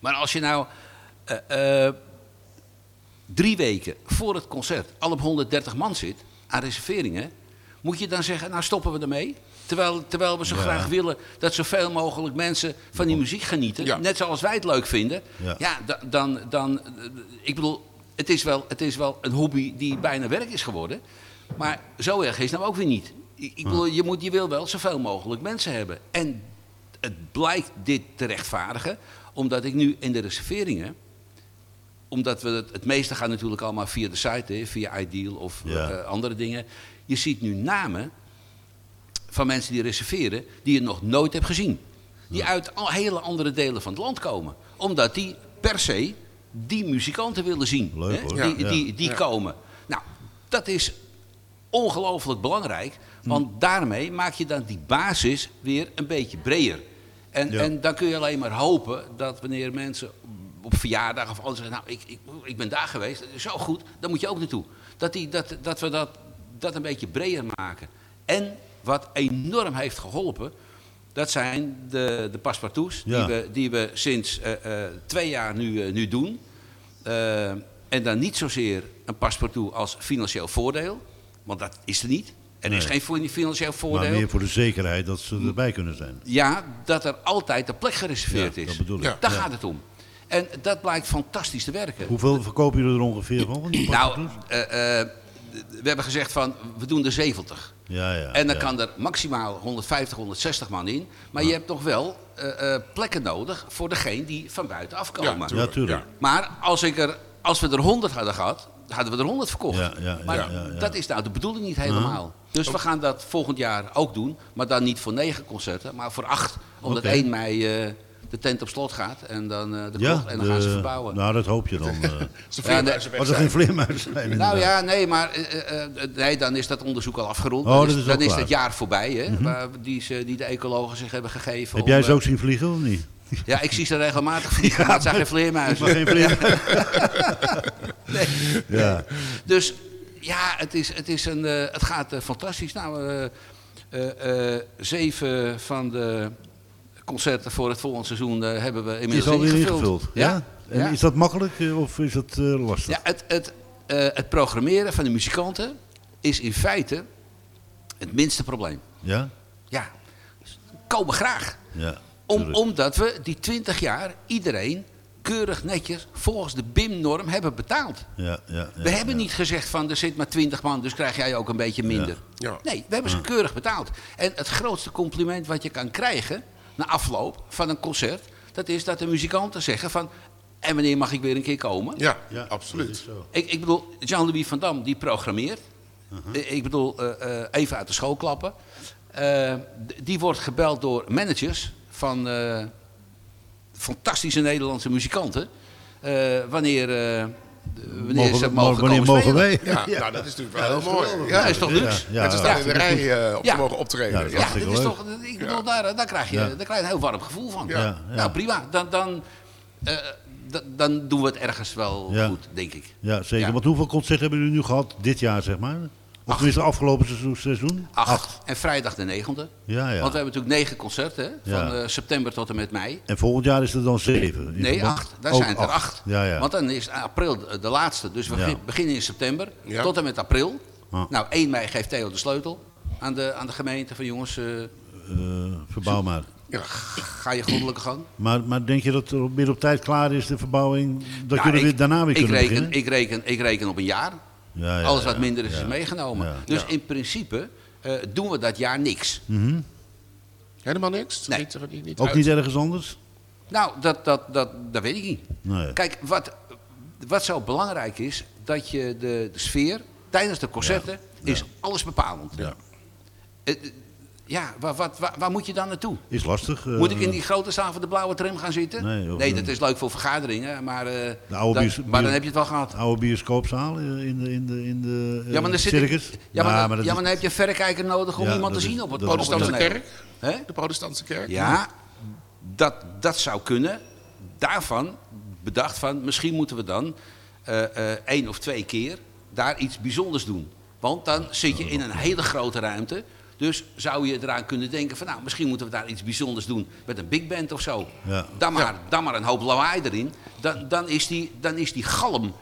Maar als je nou eh, eh, drie weken voor het concert al op 130 man zit aan reserveringen, moet je dan zeggen, nou stoppen we ermee? Terwijl, terwijl we zo Ja. graag willen dat zoveel mogelijk mensen van die muziek genieten. Ja. Net zoals wij het leuk vinden. Ja. Ja, da- dan, dan, ik bedoel, het is, wel, het is wel een hobby die bijna werk is geworden. Maar zo erg is het nou ook weer niet. Ik ik bedoel, je, moet, je wil wel zoveel mogelijk mensen hebben. En het blijkt dit te rechtvaardigen, omdat ik nu in de reserveringen omdat we het, het meeste gaat natuurlijk allemaal via de site, hè, via Ideal of Ja. eh, andere dingen. Je ziet nu namen van mensen die reserveren die je nog nooit hebt gezien. Die uit al hele andere delen van het land komen. Omdat die per se die muzikanten willen zien. Leuk, hè? hoor. Die, Ja. die, die Ja. komen. Nou, dat is ongelooflijk belangrijk. Want Hm. daarmee maak je dan die basis weer een beetje breder. En, Ja. en dan kun je alleen maar hopen dat wanneer mensen op verjaardag of anders zeggen... nou, ik, ik, ik ben daar geweest, zo goed, daar moet je ook naartoe. Dat, die, dat, dat we dat, dat een beetje breder maken. En wat enorm heeft geholpen... dat zijn de, de paspartouts Ja. die, we, die we sinds eh, eh, twee jaar nu, eh, nu doen. En dan niet zozeer een paspartout als financieel voordeel... want dat is er niet. Er is geen financieel Maar voordeel. meer voor de zekerheid dat ze erbij kunnen zijn. Ja, dat er altijd een plek gereserveerd Ja, is. dat bedoel ik. Ja. Daar Ja. gaat het om. En dat blijkt fantastisch te werken. Hoeveel verkopen jullie er ongeveer van? Nou, eh, eh, we hebben gezegd van, we doen er 70. ja, ja, En dan ja. kan er maximaal 150, 160 man in. Maar je hebt nog wel eh, eh, plekken nodig voor degene die van buiten afkomen. Ja, tuurlijk. Ja. Maar als, ik er, als we er 100 hadden gehad, hadden we er 100 verkocht. Ja, ja, maar ja, ja, ja. dat is nou de bedoeling niet helemaal. Dus we gaan dat volgend jaar ook doen. Maar dan niet voor negen concerten, maar voor acht. Omdat Oké. 1 mei eh, de tent op slot gaat en dan, eh, de Ja, klok, en dan gaan ze verbouwen. Nou, dat hoop je dan. Ze Ja, Als er geen vleermuizen zijn. Nou inderdaad. ja, nee, maar eh, nee, dan is dat onderzoek al afgerond. Oh, dan dat is, is dan is het jaar voorbij, hè, waar, die, ze, die de ecologen zich hebben gegeven. Heb om, jij ze ook zien vliegen of niet? Ja, ik zie ze regelmatig vliegen, maar het zijn geen vleermuizen. Maar geen vleermuizen. Ja. Dus ja, het, is, het, is een, het gaat fantastisch. Nou, zeven van de concerten voor het volgende seizoen eh, hebben we Is inmiddels alweer ingevuld. ingevuld. Ja? En Ja. is dat makkelijk eh, of is dat eh, lastig? Ja, het, het, eh, het programmeren van de muzikanten is in feite het minste probleem. Ja? Ja, komen graag. Ja. Om, omdat we die 20 jaar iedereen keurig netjes volgens de BIM-norm hebben betaald. Ja, ja, ja, We hebben ja. niet gezegd van er zit maar 20 man, dus krijg jij ook een beetje minder. Ja. Nee, we hebben ze keurig betaald. En het grootste compliment wat je kan krijgen na afloop van een concert, dat is dat de muzikanten zeggen van en wanneer mag ik weer een keer komen? Ja, Ja, absoluut. Ik, ik bedoel, Jean-Louis van Dam die programmeert. Uh-huh. Eh, Ik bedoel, eh, eh, even uit de school klappen. Eh, die wordt gebeld door managers van eh, fantastische Nederlandse muzikanten. Eh, wanneer, eh, wanneer Mogen ze we- mogen wanneer komen mogen spelen. wij? Ja, nou, dat is natuurlijk wel heel mooi. Ja, is toch luxe? ja, ja, staan in de rij eh, op Ja. te mogen optreden. Ja, dat is Ja. Ja, hartstikke dit is leuk. toch, ik bedoel, daar, daar, krijg je, Ja. daar krijg je een heel warm gevoel van. Ja. Ja, ja. Nou, prima. Dan, dan, eh, d- dan doen we het ergens wel Ja. goed, denk ik. Ja, zeker. Ja. Want hoeveel concerten hebben jullie nu gehad dit jaar, zeg maar? Of tenminste afgelopen seizoen? seizoen? Acht. En vrijdag de negende. Ja, ja. Want we hebben natuurlijk negen concerten, hè, van Ja. eh, september tot en met mei. En volgend jaar is er dan zeven? Nee, verband- acht. Daar Ook zijn het er acht. Ja, ja. Want dan is april de laatste. Dus we Ja. beginnen in september Ja. tot en met april. Nou, 1 mei geeft Theo de sleutel aan de, aan de gemeente van jongens, eh, Eh, verbouw maar. Ja. ga je goddelijke gang. maar. Maar denk je dat er weer op tijd klaar is, de verbouwing? Dat Nou, jullie ik- weer daarna weer ik kunnen reken, beginnen? ik, reken, ik reken op een jaar. Ja, ja, Alles wat minder is, ja. is meegenomen. Ja. Dus Ja. in principe eh, doen we dat jaar niks. Helemaal niks? Nee. Niet, niet, niet Ook uit? niet ergens anders? Nou, dat, dat, dat, dat weet ik niet. Nee. Kijk, wat, wat zo belangrijk is, dat je de, de sfeer tijdens de concerten is alles bepalend. Ja. Eh, eh, ja, waar, wat, waar, waar moet je dan naartoe? Is lastig. eh, Moet ik in die grote zaal van de blauwe tram gaan zitten? Nee, of nee een- dat is leuk voor vergaderingen, maar, eh, De oude dan, bios- maar dan heb je het wel gehad. oude bioscoopzaal eh, in de, in de, in de Ja, maar dan, zit circus? ik, ja, maar, Ja, dan, dat ja, maar dan heb je een verrekijker nodig om Ja, iemand te is- zien op het Protestantse kerk? Hè? De protestantse kerk? Ja, dat, dat zou kunnen. Daarvan bedacht van, misschien moeten we dan eh, eh, één of twee keer daar iets bijzonders doen. Want dan zit je in een hele grote ruimte. Dus zou je eraan kunnen denken van, nou, misschien moeten we daar iets bijzonders doen met een big band of zo. Ja. Dan, maar, dan maar een hoop lawaai erin. Dan, dan, is, die, dan is die galm,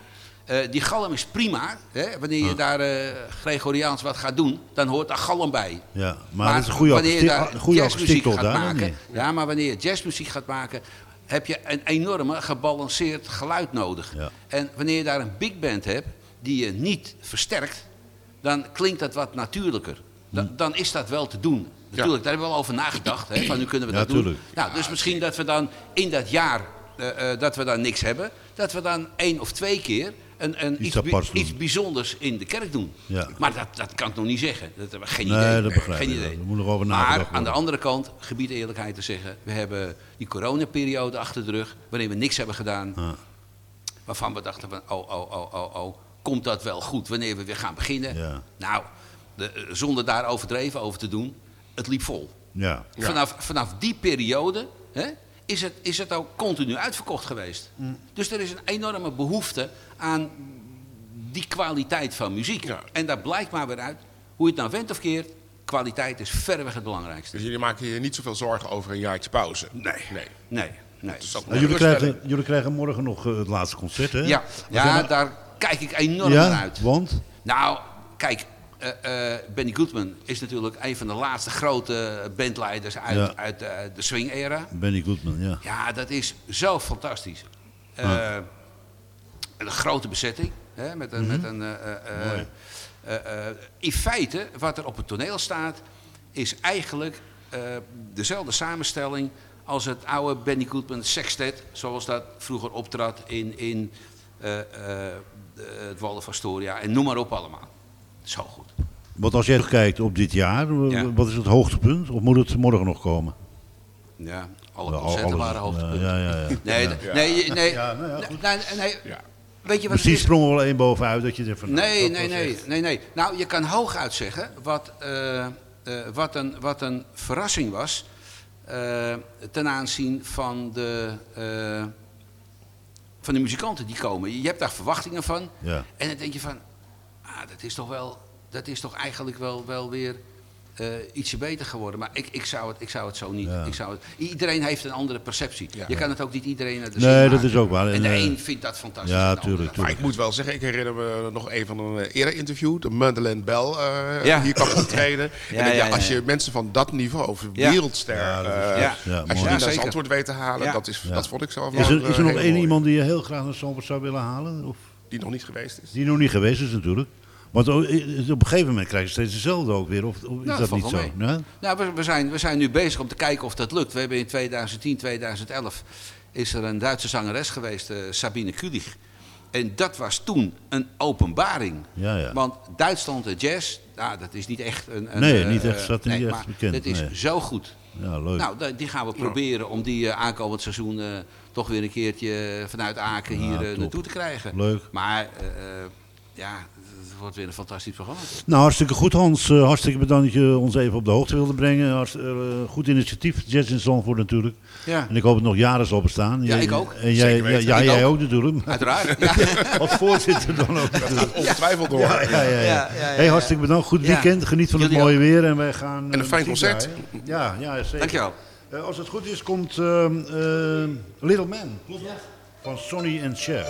eh, die galm is prima. Hè? Wanneer je daar eh, Gregoriaans wat gaat doen, dan hoort daar galm bij. Ja, maar, dat is een goede wanneer je daar goede jazzmuziek gaat daar? maken, niet? ja, maar wanneer je jazzmuziek gaat maken, heb je een enorme gebalanceerd geluid nodig. Ja. En wanneer je daar een big band hebt die je niet versterkt, dan klinkt dat wat natuurlijker. Dan, Hm. dan is dat wel te doen. Natuurlijk, daar hebben we wel over nagedacht. Hè, van nu kunnen we dat doen. Nou, dus misschien dat we dan in dat jaar eh, eh, dat we dan niks hebben, dat we dan één of twee keer een, een Iets iets, bijzonders in de kerk doen. Ja. Maar dat, dat kan ik nog niet zeggen. Dat hebben we geen Nee, idee. dat begrijp geen idee. Moet nog over Maar worden. aan de andere kant, gebied eerlijkheid te zeggen, we hebben die coronaperiode achter de rug, waarin we niks hebben gedaan. Ja. waarvan we dachten van, oh, oh, oh, oh, oh, komt dat wel goed wanneer we weer gaan beginnen? Ja. Nou, de, eh, zonder daar overdreven over te doen, het liep vol. Ja. Vanaf, vanaf die periode hè, is, het, is het ook continu uitverkocht geweest. Dus er is een enorme behoefte aan die kwaliteit van muziek. Ja. En daar blijkt maar weer uit, hoe je het nou went of keert, kwaliteit is verreweg het belangrijkste. Dus jullie maken je niet zoveel zorgen over een jaartje pauze? Nee. nee. Nee, nee. Nou, jullie, krijgen, jullie krijgen morgen nog eh, het laatste concert, hè? Ja, ja er- daar kijk ik enorm ja, naar uit. want? Nou, kijk, eh, eh, Benny Goodman is natuurlijk een van de laatste grote bandleiders uit, Ja. uit eh, de swing-era. Benny Goodman, ja. Ja, dat is zo fantastisch. Een grote bezetting. Hè, met een, met een, Mooi. eh, in feite, wat er op het toneel staat, is eigenlijk dezelfde samenstelling als het oude Benny Goodman Sextet, zoals dat vroeger optrad in, in het Waldorf Astoria en noem maar op allemaal. Zo goed. Want als jij kijkt op dit jaar, Ja. wat is het hoogtepunt? Of moet het morgen nog komen? Ja, alle Ja, concerten alles- waren hoogtepunten. Ja, ja, ja. Nee, nee, nee, Ja, nou ja, nee, goed. nee, nee, Ja. Weet je wat sprong wel één bovenuit dat je zegt van... nou, Nee, nee, nee, echt- nee, nee. Nou, je kan hooguit zeggen wat, eh, eh, wat, een, wat een verrassing was eh, ten aanzien van de, eh, van de muzikanten die komen. Je hebt daar verwachtingen van Ja. en dan denk je van, dat is toch wel, dat is toch eigenlijk wel, wel weer eh, ietsje beter geworden. Maar ik, ik, zou het, ik zou het zo niet. Ja. Ik zou het, iedereen heeft een andere perceptie. Je kan het ook niet iedereen naar de Nee, dat maken. is ook waar. En En, de een vindt dat fantastisch. ja, tuurlijk, dat Maar tuurlijk. ik moet wel zeggen, ik herinner me nog een van een eh, eerder interview, de Madeleine Bell, eh, Ja. hier kwam optreden. Ja, en ja, ja, ja, als je ja. mensen van dat niveau, over wereldster, Ja, dat is- eh, ja. Ja, als je zeker. Zandvoort weet te halen, Ja. dat, is, Ja. dat vond ik zelf Is wel, er, is er nog één iemand die je heel graag naar Zandvoort zou willen halen? Of Die nog niet geweest is. die nog niet geweest is natuurlijk? Want op een gegeven moment krijg je steeds dezelfde ook weer. Of, of is Nou, dat niet zo? Nou, we, we, zijn, we zijn nu bezig om te kijken of dat lukt. We hebben in 2010, 2011 is er een Duitse zangeres geweest, eh, Sabine Kulich. En dat was toen een openbaring. Ja, ja. Want Duitsland en jazz, nou, dat is niet echt een... een Nee, eh, niet echt, er niet echt maar bekend, Het is nee. zo goed. Ja, leuk. Nou, die gaan we proberen om die eh, aankomend seizoen eh, toch weer een keertje vanuit Aken Ja, hier naartoe te krijgen. Leuk. Maar ja, het wordt weer een fantastisch programma. Nou, hartstikke goed Hans. Eh, hartstikke bedankt dat je ons even op de hoogte wilde brengen. Hartst- eh, goed initiatief. Jazz in Zandvoort natuurlijk. Ja. En ik hoop het nog jaren zal bestaan. Ja, ik ook. En jij, Zeker ja, weten. ja, Ik jij ook. ook natuurlijk. Uiteraard. Ja. Als voorzitter dan ook natuurlijk. Ongetwijfeld door. Ja, ja, ja. Ja, ja, ja, Hey, hartstikke bedankt. Goed Ja. weekend. Geniet van het mooie weer. En wij gaan... En een eh, fijn concert. draaien. Ja, ja, zeker. Dankjewel. Eh, als het goed is, komt ehm, eh, Little Man. Klopt? Van Sonny and Cher.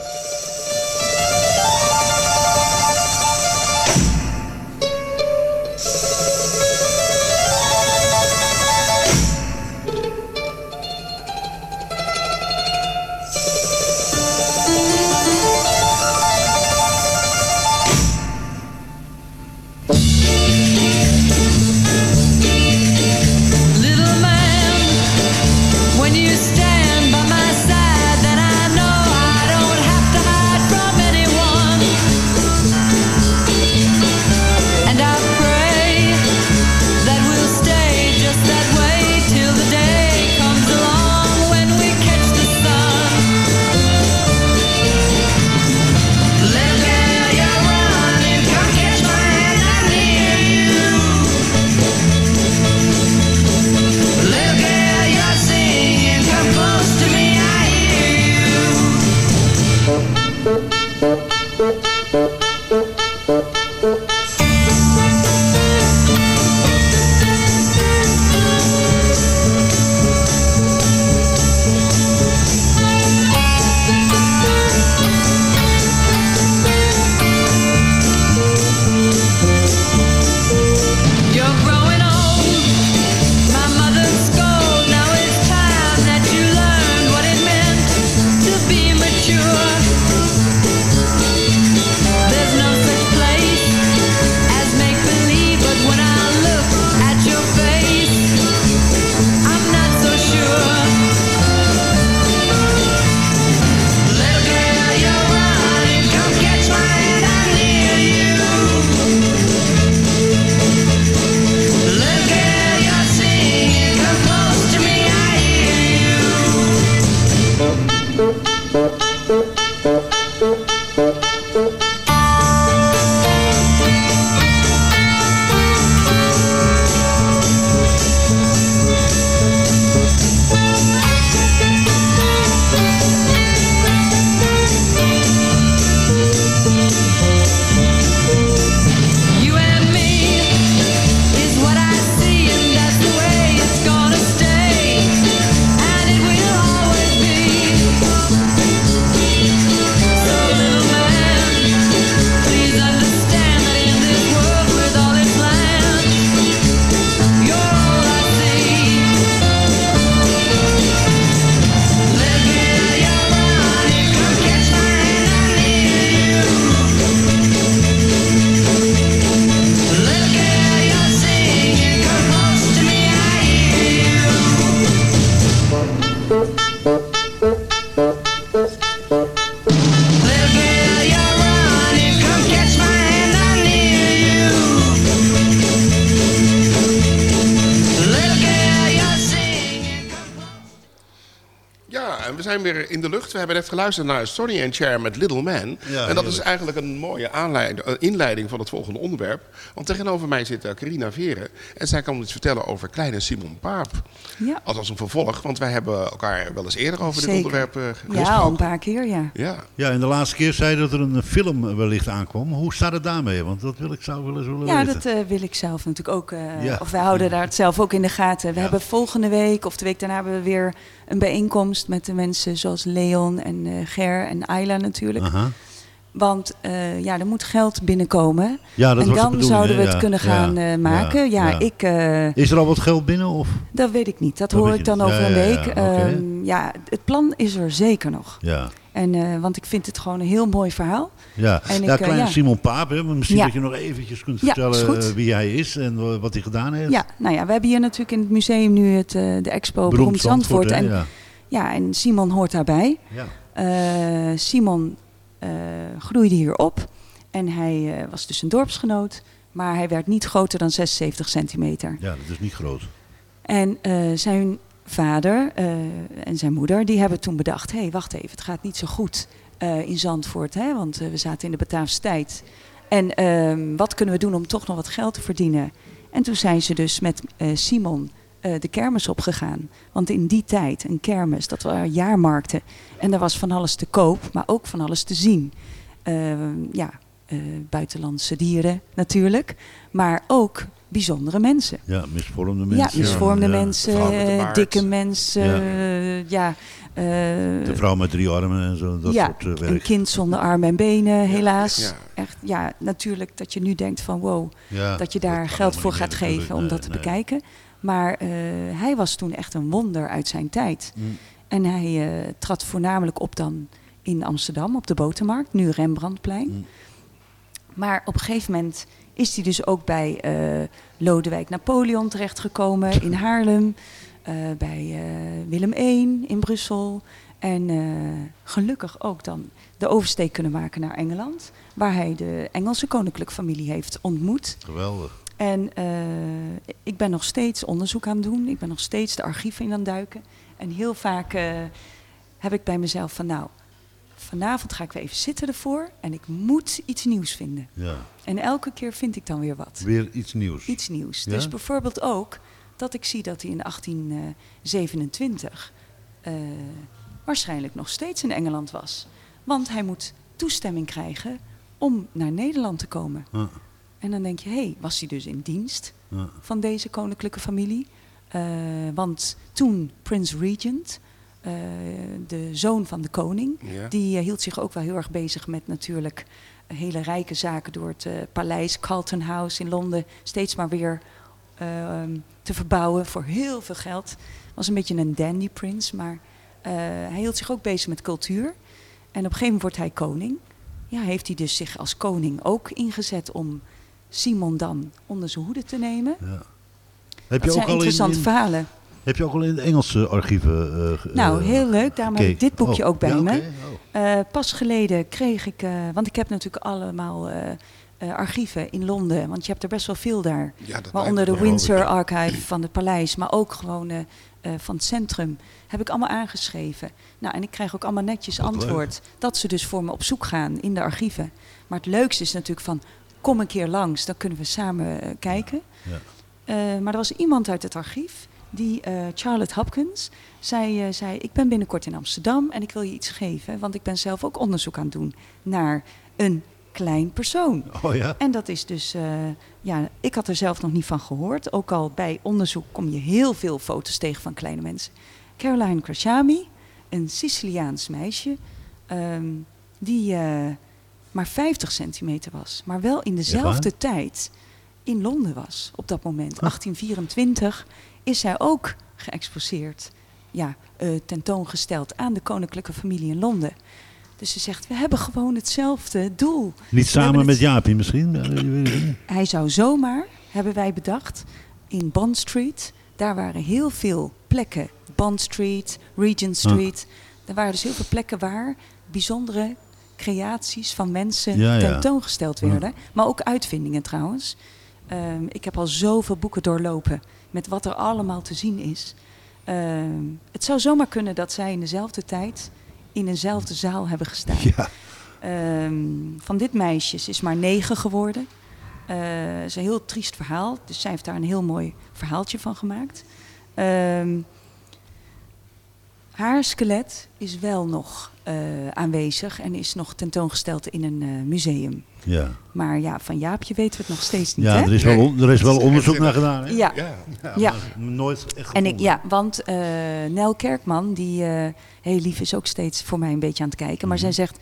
Zijn weer in de lucht. We hebben net geluisterd naar Sonny and Cher met Little Man. Ja, en dat heerlijk. is eigenlijk een mooie aanleiding, eh, inleiding van het volgende onderwerp. Want tegenover mij zit eh, Carina Veren. En zij kan ons vertellen over kleine Simon Paap. Ja. Als, als een vervolg, want wij hebben elkaar wel eens eerder over dit onderwerp Ja, gesproken. al een paar keer, ja. Ja. Ja, en de laatste keer zei je dat er een film wellicht aankwam. Hoe staat het daarmee? Want dat wil ik zou willen willen Ja, weten. dat eh, wil ik zelf natuurlijk ook. eh, Ja. Of wij houden daar het zelf ook in de gaten. We Ja. hebben volgende week of de week daarna hebben we weer een bijeenkomst met de mensen zoals Leon en eh, Ger en Ayla natuurlijk. Aha. Want eh, ja, er moet geld binnenkomen. Ja, dat en dan zouden we het Ja, kunnen gaan ja, eh, maken. Ja, ja. ik. Is er al wat geld binnen? Of? dat weet ik niet. Dat, Dat hoor ik dan niet. over Ja, een ja, week. ja. Ehm, ja, het plan is er zeker nog. Ja. En, want ik vind het gewoon een heel mooi verhaal. Ja, En ja ik, eh, kleine ja. Simon Paap. Hè? Misschien Ja. dat je nog eventjes kunt Ja, vertellen wie hij is en wat hij gedaan heeft. Ja, nou ja, we hebben hier natuurlijk in het museum nu het, de expo Beroemd, Zandvoort. hè? En, Ja. en Simon hoort daarbij. Ja. Eh, Simon eh, groeide hier op en hij eh, was dus een dorpsgenoot. Maar hij werd niet groter dan 76 centimeter. ja, dat is niet groot. En zijn vader en zijn moeder die hebben toen bedacht... hé, hey, wacht even, het gaat niet zo goed in Zandvoort. Hè, want we zaten in de Bataafse tijd. En ehm, wat kunnen we doen om toch nog wat geld te verdienen? En toen zijn ze dus met Simon eh, de kermis opgegaan. Want in die tijd, een kermis, dat waren jaarmarkten. En daar was van alles te koop, maar ook van alles te zien. Ehm, ja, eh, buitenlandse dieren natuurlijk. Maar ook bijzondere mensen. Ja, misvormde mensen. Ja, misvormde Ja. mensen, eh, dikke mensen, Ja. eh, De vrouw met drie armen en zo, dat ja, soort eh, een werk. kind zonder armen en benen, helaas. Ja. Echt, ja, natuurlijk dat je nu denkt van wow, Ja, dat je daar geld voor gaat geven om Nee, dat te nee. bekijken. Maar eh, hij was toen echt een wonder uit zijn tijd. Mm. En hij eh, trad voornamelijk op dan in Amsterdam op de Botermarkt, nu Rembrandtplein. Mm. Maar op een gegeven moment is hij dus ook bij eh, Lodewijk Napoleon terechtgekomen in Haarlem. bij Willem I in Brussel. En gelukkig ook dan de oversteek kunnen maken naar Engeland. Waar hij de Engelse koninklijke familie heeft ontmoet. Geweldig. En eh, ik ben nog steeds onderzoek aan het doen. Ik ben nog steeds de archieven in aan het duiken. En heel vaak eh, heb ik bij mezelf van nou, vanavond ga ik weer even zitten ervoor. En ik moet iets nieuws vinden. Ja. En elke keer vind ik dan weer wat. Weer iets nieuws. Iets nieuws. Ja? Dus bijvoorbeeld ook dat ik zie dat hij in 1827 eh, waarschijnlijk nog steeds in Engeland was. Want hij moet toestemming krijgen om naar Nederland te komen. Ja. En dan denk je, hé, hey, was hij dus in dienst Ja. van deze koninklijke familie? Eh, want toen Prince Regent, eh, de zoon van de koning, Ja. die eh, hield zich ook wel heel erg bezig met natuurlijk hele rijke zaken door het paleis Carlton House in Londen steeds maar weer ehm, te verbouwen voor heel veel geld. Was een beetje een dandy prince, maar hij hield zich ook bezig met cultuur. En op een gegeven moment wordt hij koning. Ja, heeft hij dus zich als koning ook ingezet om Simon dan onder zijn hoede te nemen. Ja. Heb, Dat je zijn ook al in, interessante in- verhalen. heb je ook al in de Engelse archieven eh, ge- Nou, eh, heel leuk. Daarom heb ik dit boekje Oh, ook bij ja, me. Oh. Eh, pas geleden kreeg ik, eh, want ik heb natuurlijk allemaal eh, eh, archieven in Londen, want je hebt er best wel veel daar. Ja, dat Waaronder de. Windsor Archive van het paleis, maar ook gewoon eh, eh, van het centrum. Heb ik allemaal aangeschreven. Nou, en ik krijg ook allemaal netjes antwoord dat ze dus voor me op zoek gaan in de archieven. Maar het leukste is natuurlijk van, kom een keer langs, dan kunnen we samen eh, kijken. Ja. Eh, maar er was iemand uit het archief, die eh, Charlotte Hopkins, zij zei: Ik ben binnenkort in Amsterdam en ik wil je iets geven, want ik ben zelf ook onderzoek aan het doen naar een klein persoon. Oh ja? En dat is dus, ja, ik had er zelf nog niet van gehoord. Ook al bij onderzoek kom je heel veel foto's tegen van kleine mensen. Caroline Krashami, een Siciliaans meisje, ehm, die maar 50 centimeter was, maar wel in dezelfde tijd in Londen was op dat moment. 1824 is zij ook geëxposeerd, ja, eh, tentoongesteld aan de koninklijke familie in Londen. Dus ze zegt, we hebben gewoon hetzelfde doel. Niet We samen met Jaapie misschien? Hij zou zomaar, hebben wij bedacht, in Bond Street. Daar waren heel veel plekken. Bond Street, Regent Street. Er waren dus heel veel plekken waar bijzondere creaties van mensen Ja, tentoongesteld Ja. werden. Maar ook uitvindingen trouwens. Ehm, ik heb al zoveel boeken doorlopen met wat er allemaal te zien is. Ehm, het zou zomaar kunnen dat zij in dezelfde tijd in eenzelfde zaal hebben gestaan. Ja. Ehm, van dit meisje, ze is maar negen geworden. Eh, Het is een heel triest verhaal, dus zij heeft daar een heel mooi verhaaltje van gemaakt. Haar skelet is wel nog eh, aanwezig en is nog tentoongesteld in een eh, museum. Ja, Maar ja, van Jaapje weten we het nog steeds niet. ja hè? er is wel, er is wel onderzoek naar gedaan. Hè? Ja. Ja. Nooit echt En ik, ja, want eh, Nel Kerkman, die eh, heel lief is ook steeds voor mij een beetje aan het kijken. Maar zij zegt,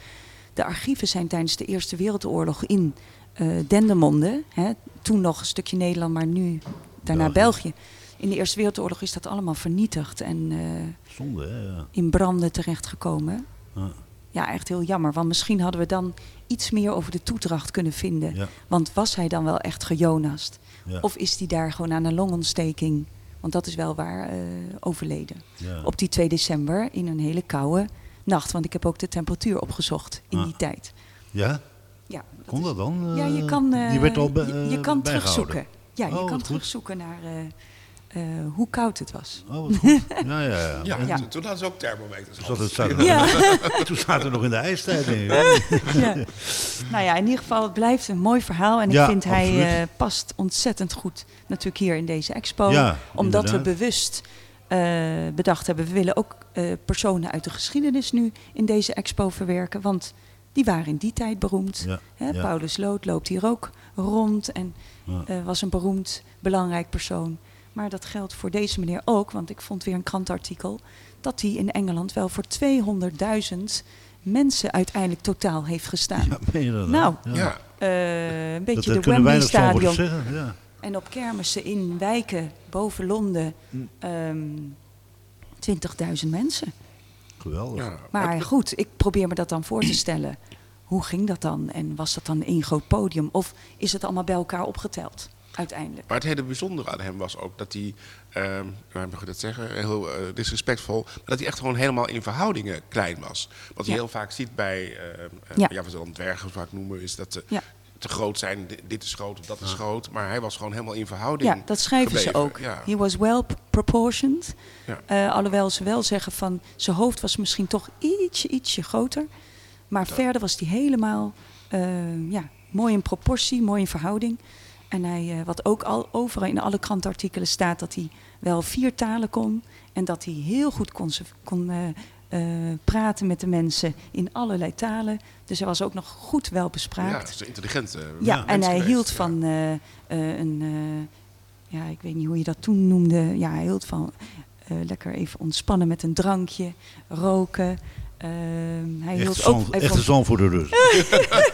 de archieven zijn tijdens de Eerste Wereldoorlog in eh Dendermonde, hè, toen nog een stukje Nederland, maar nu daarna België. België. In de Eerste Wereldoorlog is dat allemaal vernietigd en eh, Zonde, hè? Ja. in branden terechtgekomen. Ja. Ja, echt heel jammer. Want misschien hadden we dan iets meer over de toedracht kunnen vinden. Ja. Want was hij dan wel echt gejonast? Ja. Of is hij daar gewoon aan een longontsteking, want dat is wel waar, eh, overleden? Op die 2 december in een hele koude nacht. Want ik heb ook de temperatuur opgezocht in Ah. die tijd. Ja? Ja, Kon dat dan? ja je Eh, kan, be- je, je kan bijgehouden? terugzoeken. Ja, je Oh, kan terugzoeken naar eh, hoe koud het was. Oh, wat goed. Ja, ja, ja. Ja, En Ja. Toen, toen hadden ze ook thermometers. Toen zaten Ja. Toen zaten we nog in de ijstijd, ik. ja. Nou ja, in ieder geval, het blijft een mooi verhaal. En Ja, ik vind hij eh, past ontzettend goed natuurlijk hier in deze expo. Ja, omdat we bewust eh, bedacht hebben, we willen ook eh, personen uit de geschiedenis nu in deze expo verwerken. Want die waren in die tijd beroemd. Ja, Hè, ja. Paulus Lood loopt hier ook rond en Ja. eh, was een beroemd, belangrijk persoon. Maar dat geldt voor deze meneer ook, want ik vond weer een krantartikel... dat hij in Engeland wel voor 200.000 mensen uiteindelijk totaal heeft gestaan. Ja, meen je dat? Nou, ja. Ja, Eh, een Dat, beetje dat de kunnen wij Wembley nog zo Stadion. zeggen. Ja. En op kermissen in wijken boven Londen Hm. ehm 20.000 mensen. Geweldig. ja. Maar goed, ik probeer me dat dan voor te stellen. Hoe ging dat dan? En was dat dan één groot podium? Of is het allemaal bij elkaar opgeteld uiteindelijk? Maar het hele bijzondere aan hem was ook dat hij, ehm hoe mag ik dat zeggen, heel eh, disrespectvol, maar dat hij echt gewoon helemaal in verhoudingen klein was. Wat je Ja. heel vaak ziet bij, eh, Ja. ja. we zullen dwergen vaak noemen, is dat ze Ja. te groot zijn, di- dit is groot of dat is groot. Maar hij was gewoon helemaal in verhouding Ja, dat schrijven ze ook. Ja. He was well proportioned. Ja. Eh, alhoewel ze wel zeggen van zijn hoofd was misschien toch ietsje, ietsje groter. Maar verder was hij helemaal ja, mooi in proportie, mooi in verhouding. En hij, eh, wat ook al overal in alle krantartikelen staat, dat hij wel vier talen kon. En dat hij heel goed kon, kon eh, eh, praten met de mensen in allerlei talen. Dus hij was ook nog goed wel Ja, bespraakt. het is een intelligente Ja, en hij geweest, hield ja. van een, ja, ik weet niet hoe je dat toen noemde. Ja, hij hield van lekker even ontspannen met een drankje, roken. Ehm, hij Echte, hield ook hij echte zand voor de rust.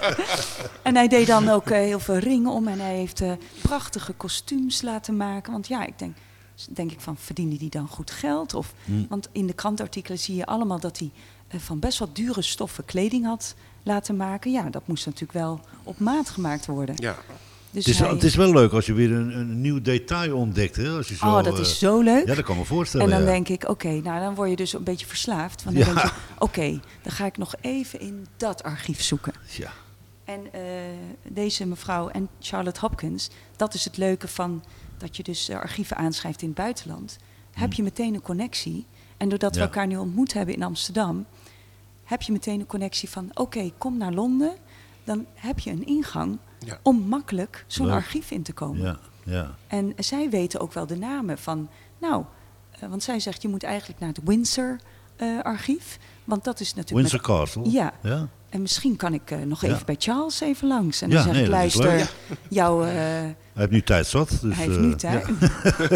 en hij deed dan ook eh, heel veel ringen om en hij heeft eh, prachtige kostuums laten maken. Want ja, ik denk, denk ik van, verdiende hij dan goed geld? Of, Hm. Want in de krantartikelen zie je allemaal dat hij eh, van best wel dure stoffen kleding had laten maken. Ja, dat moest natuurlijk wel op maat gemaakt worden. Ja. Dus Het is, hij- het is wel leuk als je weer een, een nieuw detail ontdekt. Hè? Als je zo, oh, dat eh, is zo leuk. Ja, dat kan me voorstellen. En dan ja. denk ik, oké, nou dan word je dus een beetje verslaafd. Want dan Ja. denk je, oké, dan ga ik nog even in dat archief zoeken. Ja. En eh, deze mevrouw en Charlotte Hopkins, dat is het leuke van dat je dus eh, archieven aanschrijft in het buitenland. Heb je meteen een connectie. En doordat we elkaar nu ontmoet hebben in Amsterdam, heb je meteen een connectie van, oké, kom naar Londen. Dan heb je een ingang Ja. om makkelijk zo'n archief in te komen. Ja, ja. En zij weten ook wel de namen van, nou, eh, want zij zegt je moet eigenlijk naar het Windsor eh, archief, want dat is natuurlijk. Windsor met- Castle. Ja. ja. En misschien kan ik eh, nog Ja. even bij Charles even langs. En dan Ja, zeg nee, ik, luister, jouw, eh, Hij heeft nu tijd zat. Dus, hij heeft eh, nu tijd. Ja.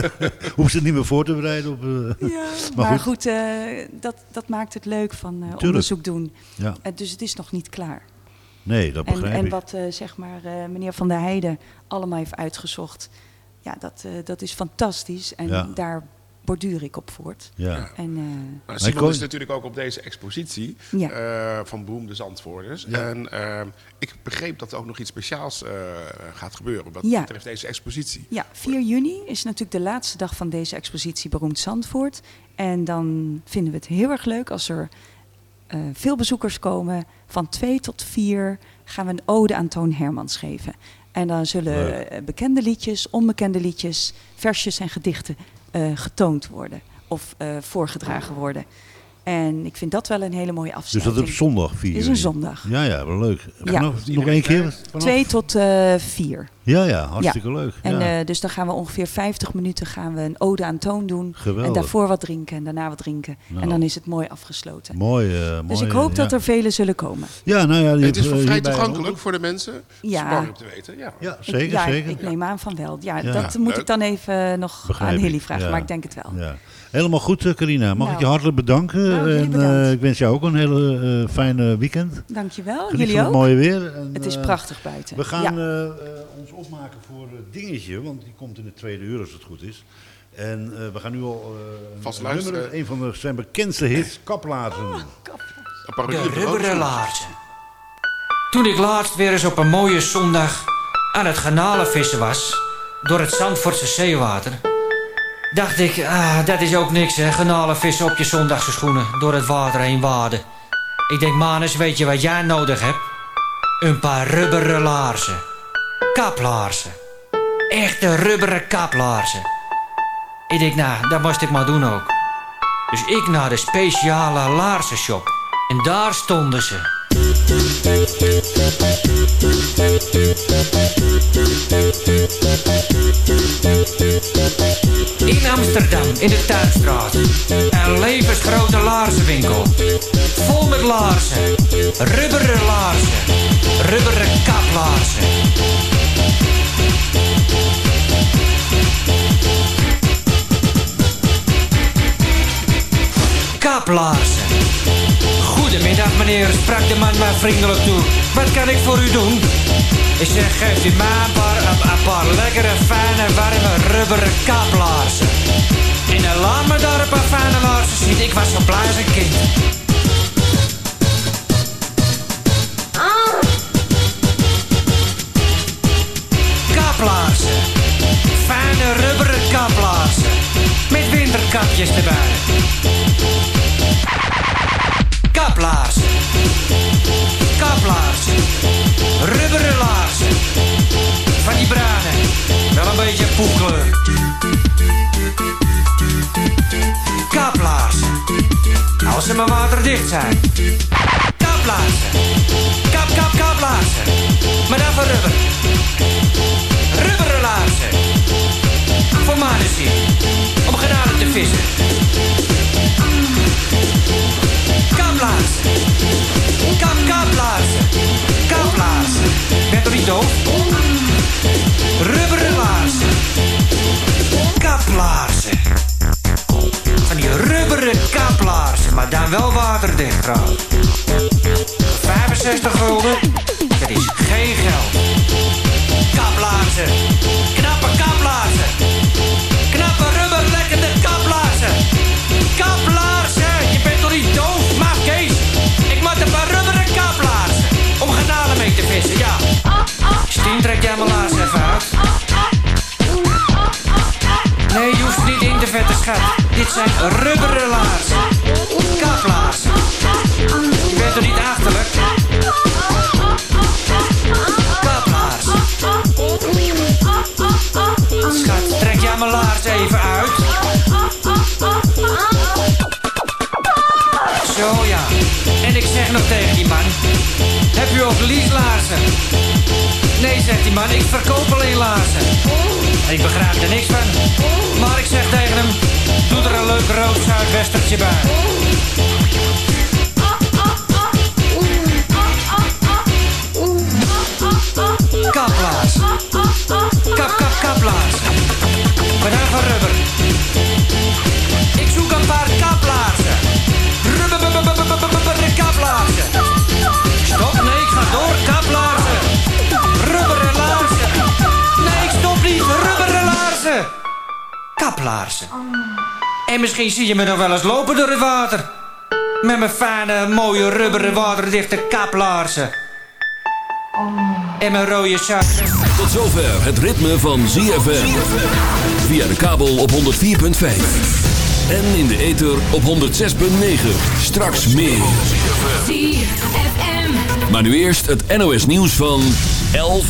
Hoeft ze niet meer voor te bereiden op... eh, Ja, Maar maar, goed. goed, eh, dat, dat maakt het leuk van eh, onderzoek doen. ja. Dus het is nog niet klaar. Nee, dat En, begrijp en ik. wat eh, zeg maar, eh, meneer Van der Heijden allemaal heeft uitgezocht, ja, dat, eh, dat is fantastisch. En Ja. daar borduur ik op voort. Ja. En, eh, Maar Hij Simon kon- is natuurlijk ook op deze expositie Ja. eh, van beroemde Zandvoorters. Ja. En ik begreep dat er ook nog iets speciaals eh, gaat gebeuren wat Ja. betreft deze expositie. Ja, 4 juni is natuurlijk de laatste dag van deze expositie Beroemd Zandvoort. En dan vinden we het heel erg leuk als er eh, veel bezoekers komen. Van 2 tot 4 gaan we een ode aan Toon Hermans geven. En dan zullen Leuk. eh, bekende liedjes, onbekende liedjes, versjes en gedichten eh, getoond worden. of voorgedragen worden. En ik vind dat wel een hele mooie Dus afsluiting. dat op zondag vier Is een zondag. Ja, ja, wel leuk. Ja. Nog, nog één keer? Vanaf? Twee tot eh, vier. Ja, ja, hartstikke leuk. En ja. eh, dus dan gaan we ongeveer 50 minuten gaan we een ode aan toon doen. Geweldig. En daarvoor wat drinken en daarna wat drinken. Nou. En dan is het mooi afgesloten. mooi, eh, mooi. dus ik hoop dat ja. er velen zullen komen. Ja, nou ja. Het is vrij toegankelijk voor de mensen. Ja. Om te weten. Ja. Ja, Ik- zeker, ja, zeker. Ik neem aan van wel. Ja, Ja. dat moet Leuk. ik dan even nog Begrijp aan Hilly vragen. ja. Maar ik denk het wel. Ja. Helemaal goed, eh, Carina. Mag ik Nou. je hartelijk bedanken. Nou, en eh, ik wens jou ook een hele eh, fijne weekend. Dankjewel. Geniet Jullie van ook. het mooie weer. En, Het is prachtig buiten. We gaan Ja. eh, eh, ons opmaken voor het dingetje, want die komt in het tweede uur als het goed is. En eh, we gaan nu al eh, Vast een, luisteren. nummer, een van de, zijn bekendste hits, Kaplaarzen. Een parodie De de rubberen laarzen. Toen ik laatst weer eens op een mooie zondag aan het garnalenvissen was... door het Zandvoortse zeewater... dacht ik, ah, dat is ook niks hè, garnalenvissen op je zondagse schoenen... door het water heen waden. Ik denk, Manus, weet je wat jij nodig hebt? Een paar rubberen laarzen. Kaplaarzen. Echte rubberen kaplaarzen. Ik denk, nou, dat moest ik maar doen ook. Dus ik naar de speciale laarzenshop. En daar stonden ze. In Amsterdam, in de Tuinstraat. Een levensgrote laarzenwinkel. Vol met laarzen. Rubberen laarzen. Rubberen kaplaarzen. Kaplaarzen. Goedemiddag meneer, sprak de man mij vriendelijk toe. Wat kan ik voor u doen? Ik zeg, geeft u mij een paar, een, een lekkere, fijne, warme, rubberen kaplaarzen. En dan laat me daar een fijne laarzen zien. Ik was zo een kind. Kaplaarzen. Fijne, rubberen kaplaarzen. Met winterkapjes erbij. Kaplaarzen. Kaplaarzen. Rubberen laarzen. Van die bruine. Wel een beetje poekleur. Kaplaarzen. Als ze maar waterdicht zijn. Kaplaarzen. Kap, kap, kaplaarzen. Maar dan van rubber. Rubberen laarzen. Voor manesie. Om genade te vissen. Kaplaarzen. Kap, kaplaarzen. Kaplaarzen. Ben toch niet doof? Rubberen laarzen. Kaplaarzen. Van die rubberen kaplaarzen, maar dan wel waterdicht trouwens. Dit zijn rubberen zegt die man, ik verkoop alleen laarzen. Ik begrijp er niks van. Maar ik zeg tegen hem, doe er een leuk rood zuidwestertje bij. Kaplaars. Kap, kap, kaplaars. Maar dan van rubber. Ik zoek een paar kaplaarzen. Rubber, rubber, rubber, rubber, rubber, kaplaarzen. Stop, nee, ik ga door. Kaplaarzen. Kaplaarzen. En misschien zie je me nog wel eens lopen door het water. Met mijn fijne, mooie, rubberen, waterdichte kaplaarzen. En mijn rode zakken. Tot zover het ritme van ZFM. Via de kabel op 104.5. En in de ether op 106.9. Straks meer. Maar nu eerst het NOS nieuws van 11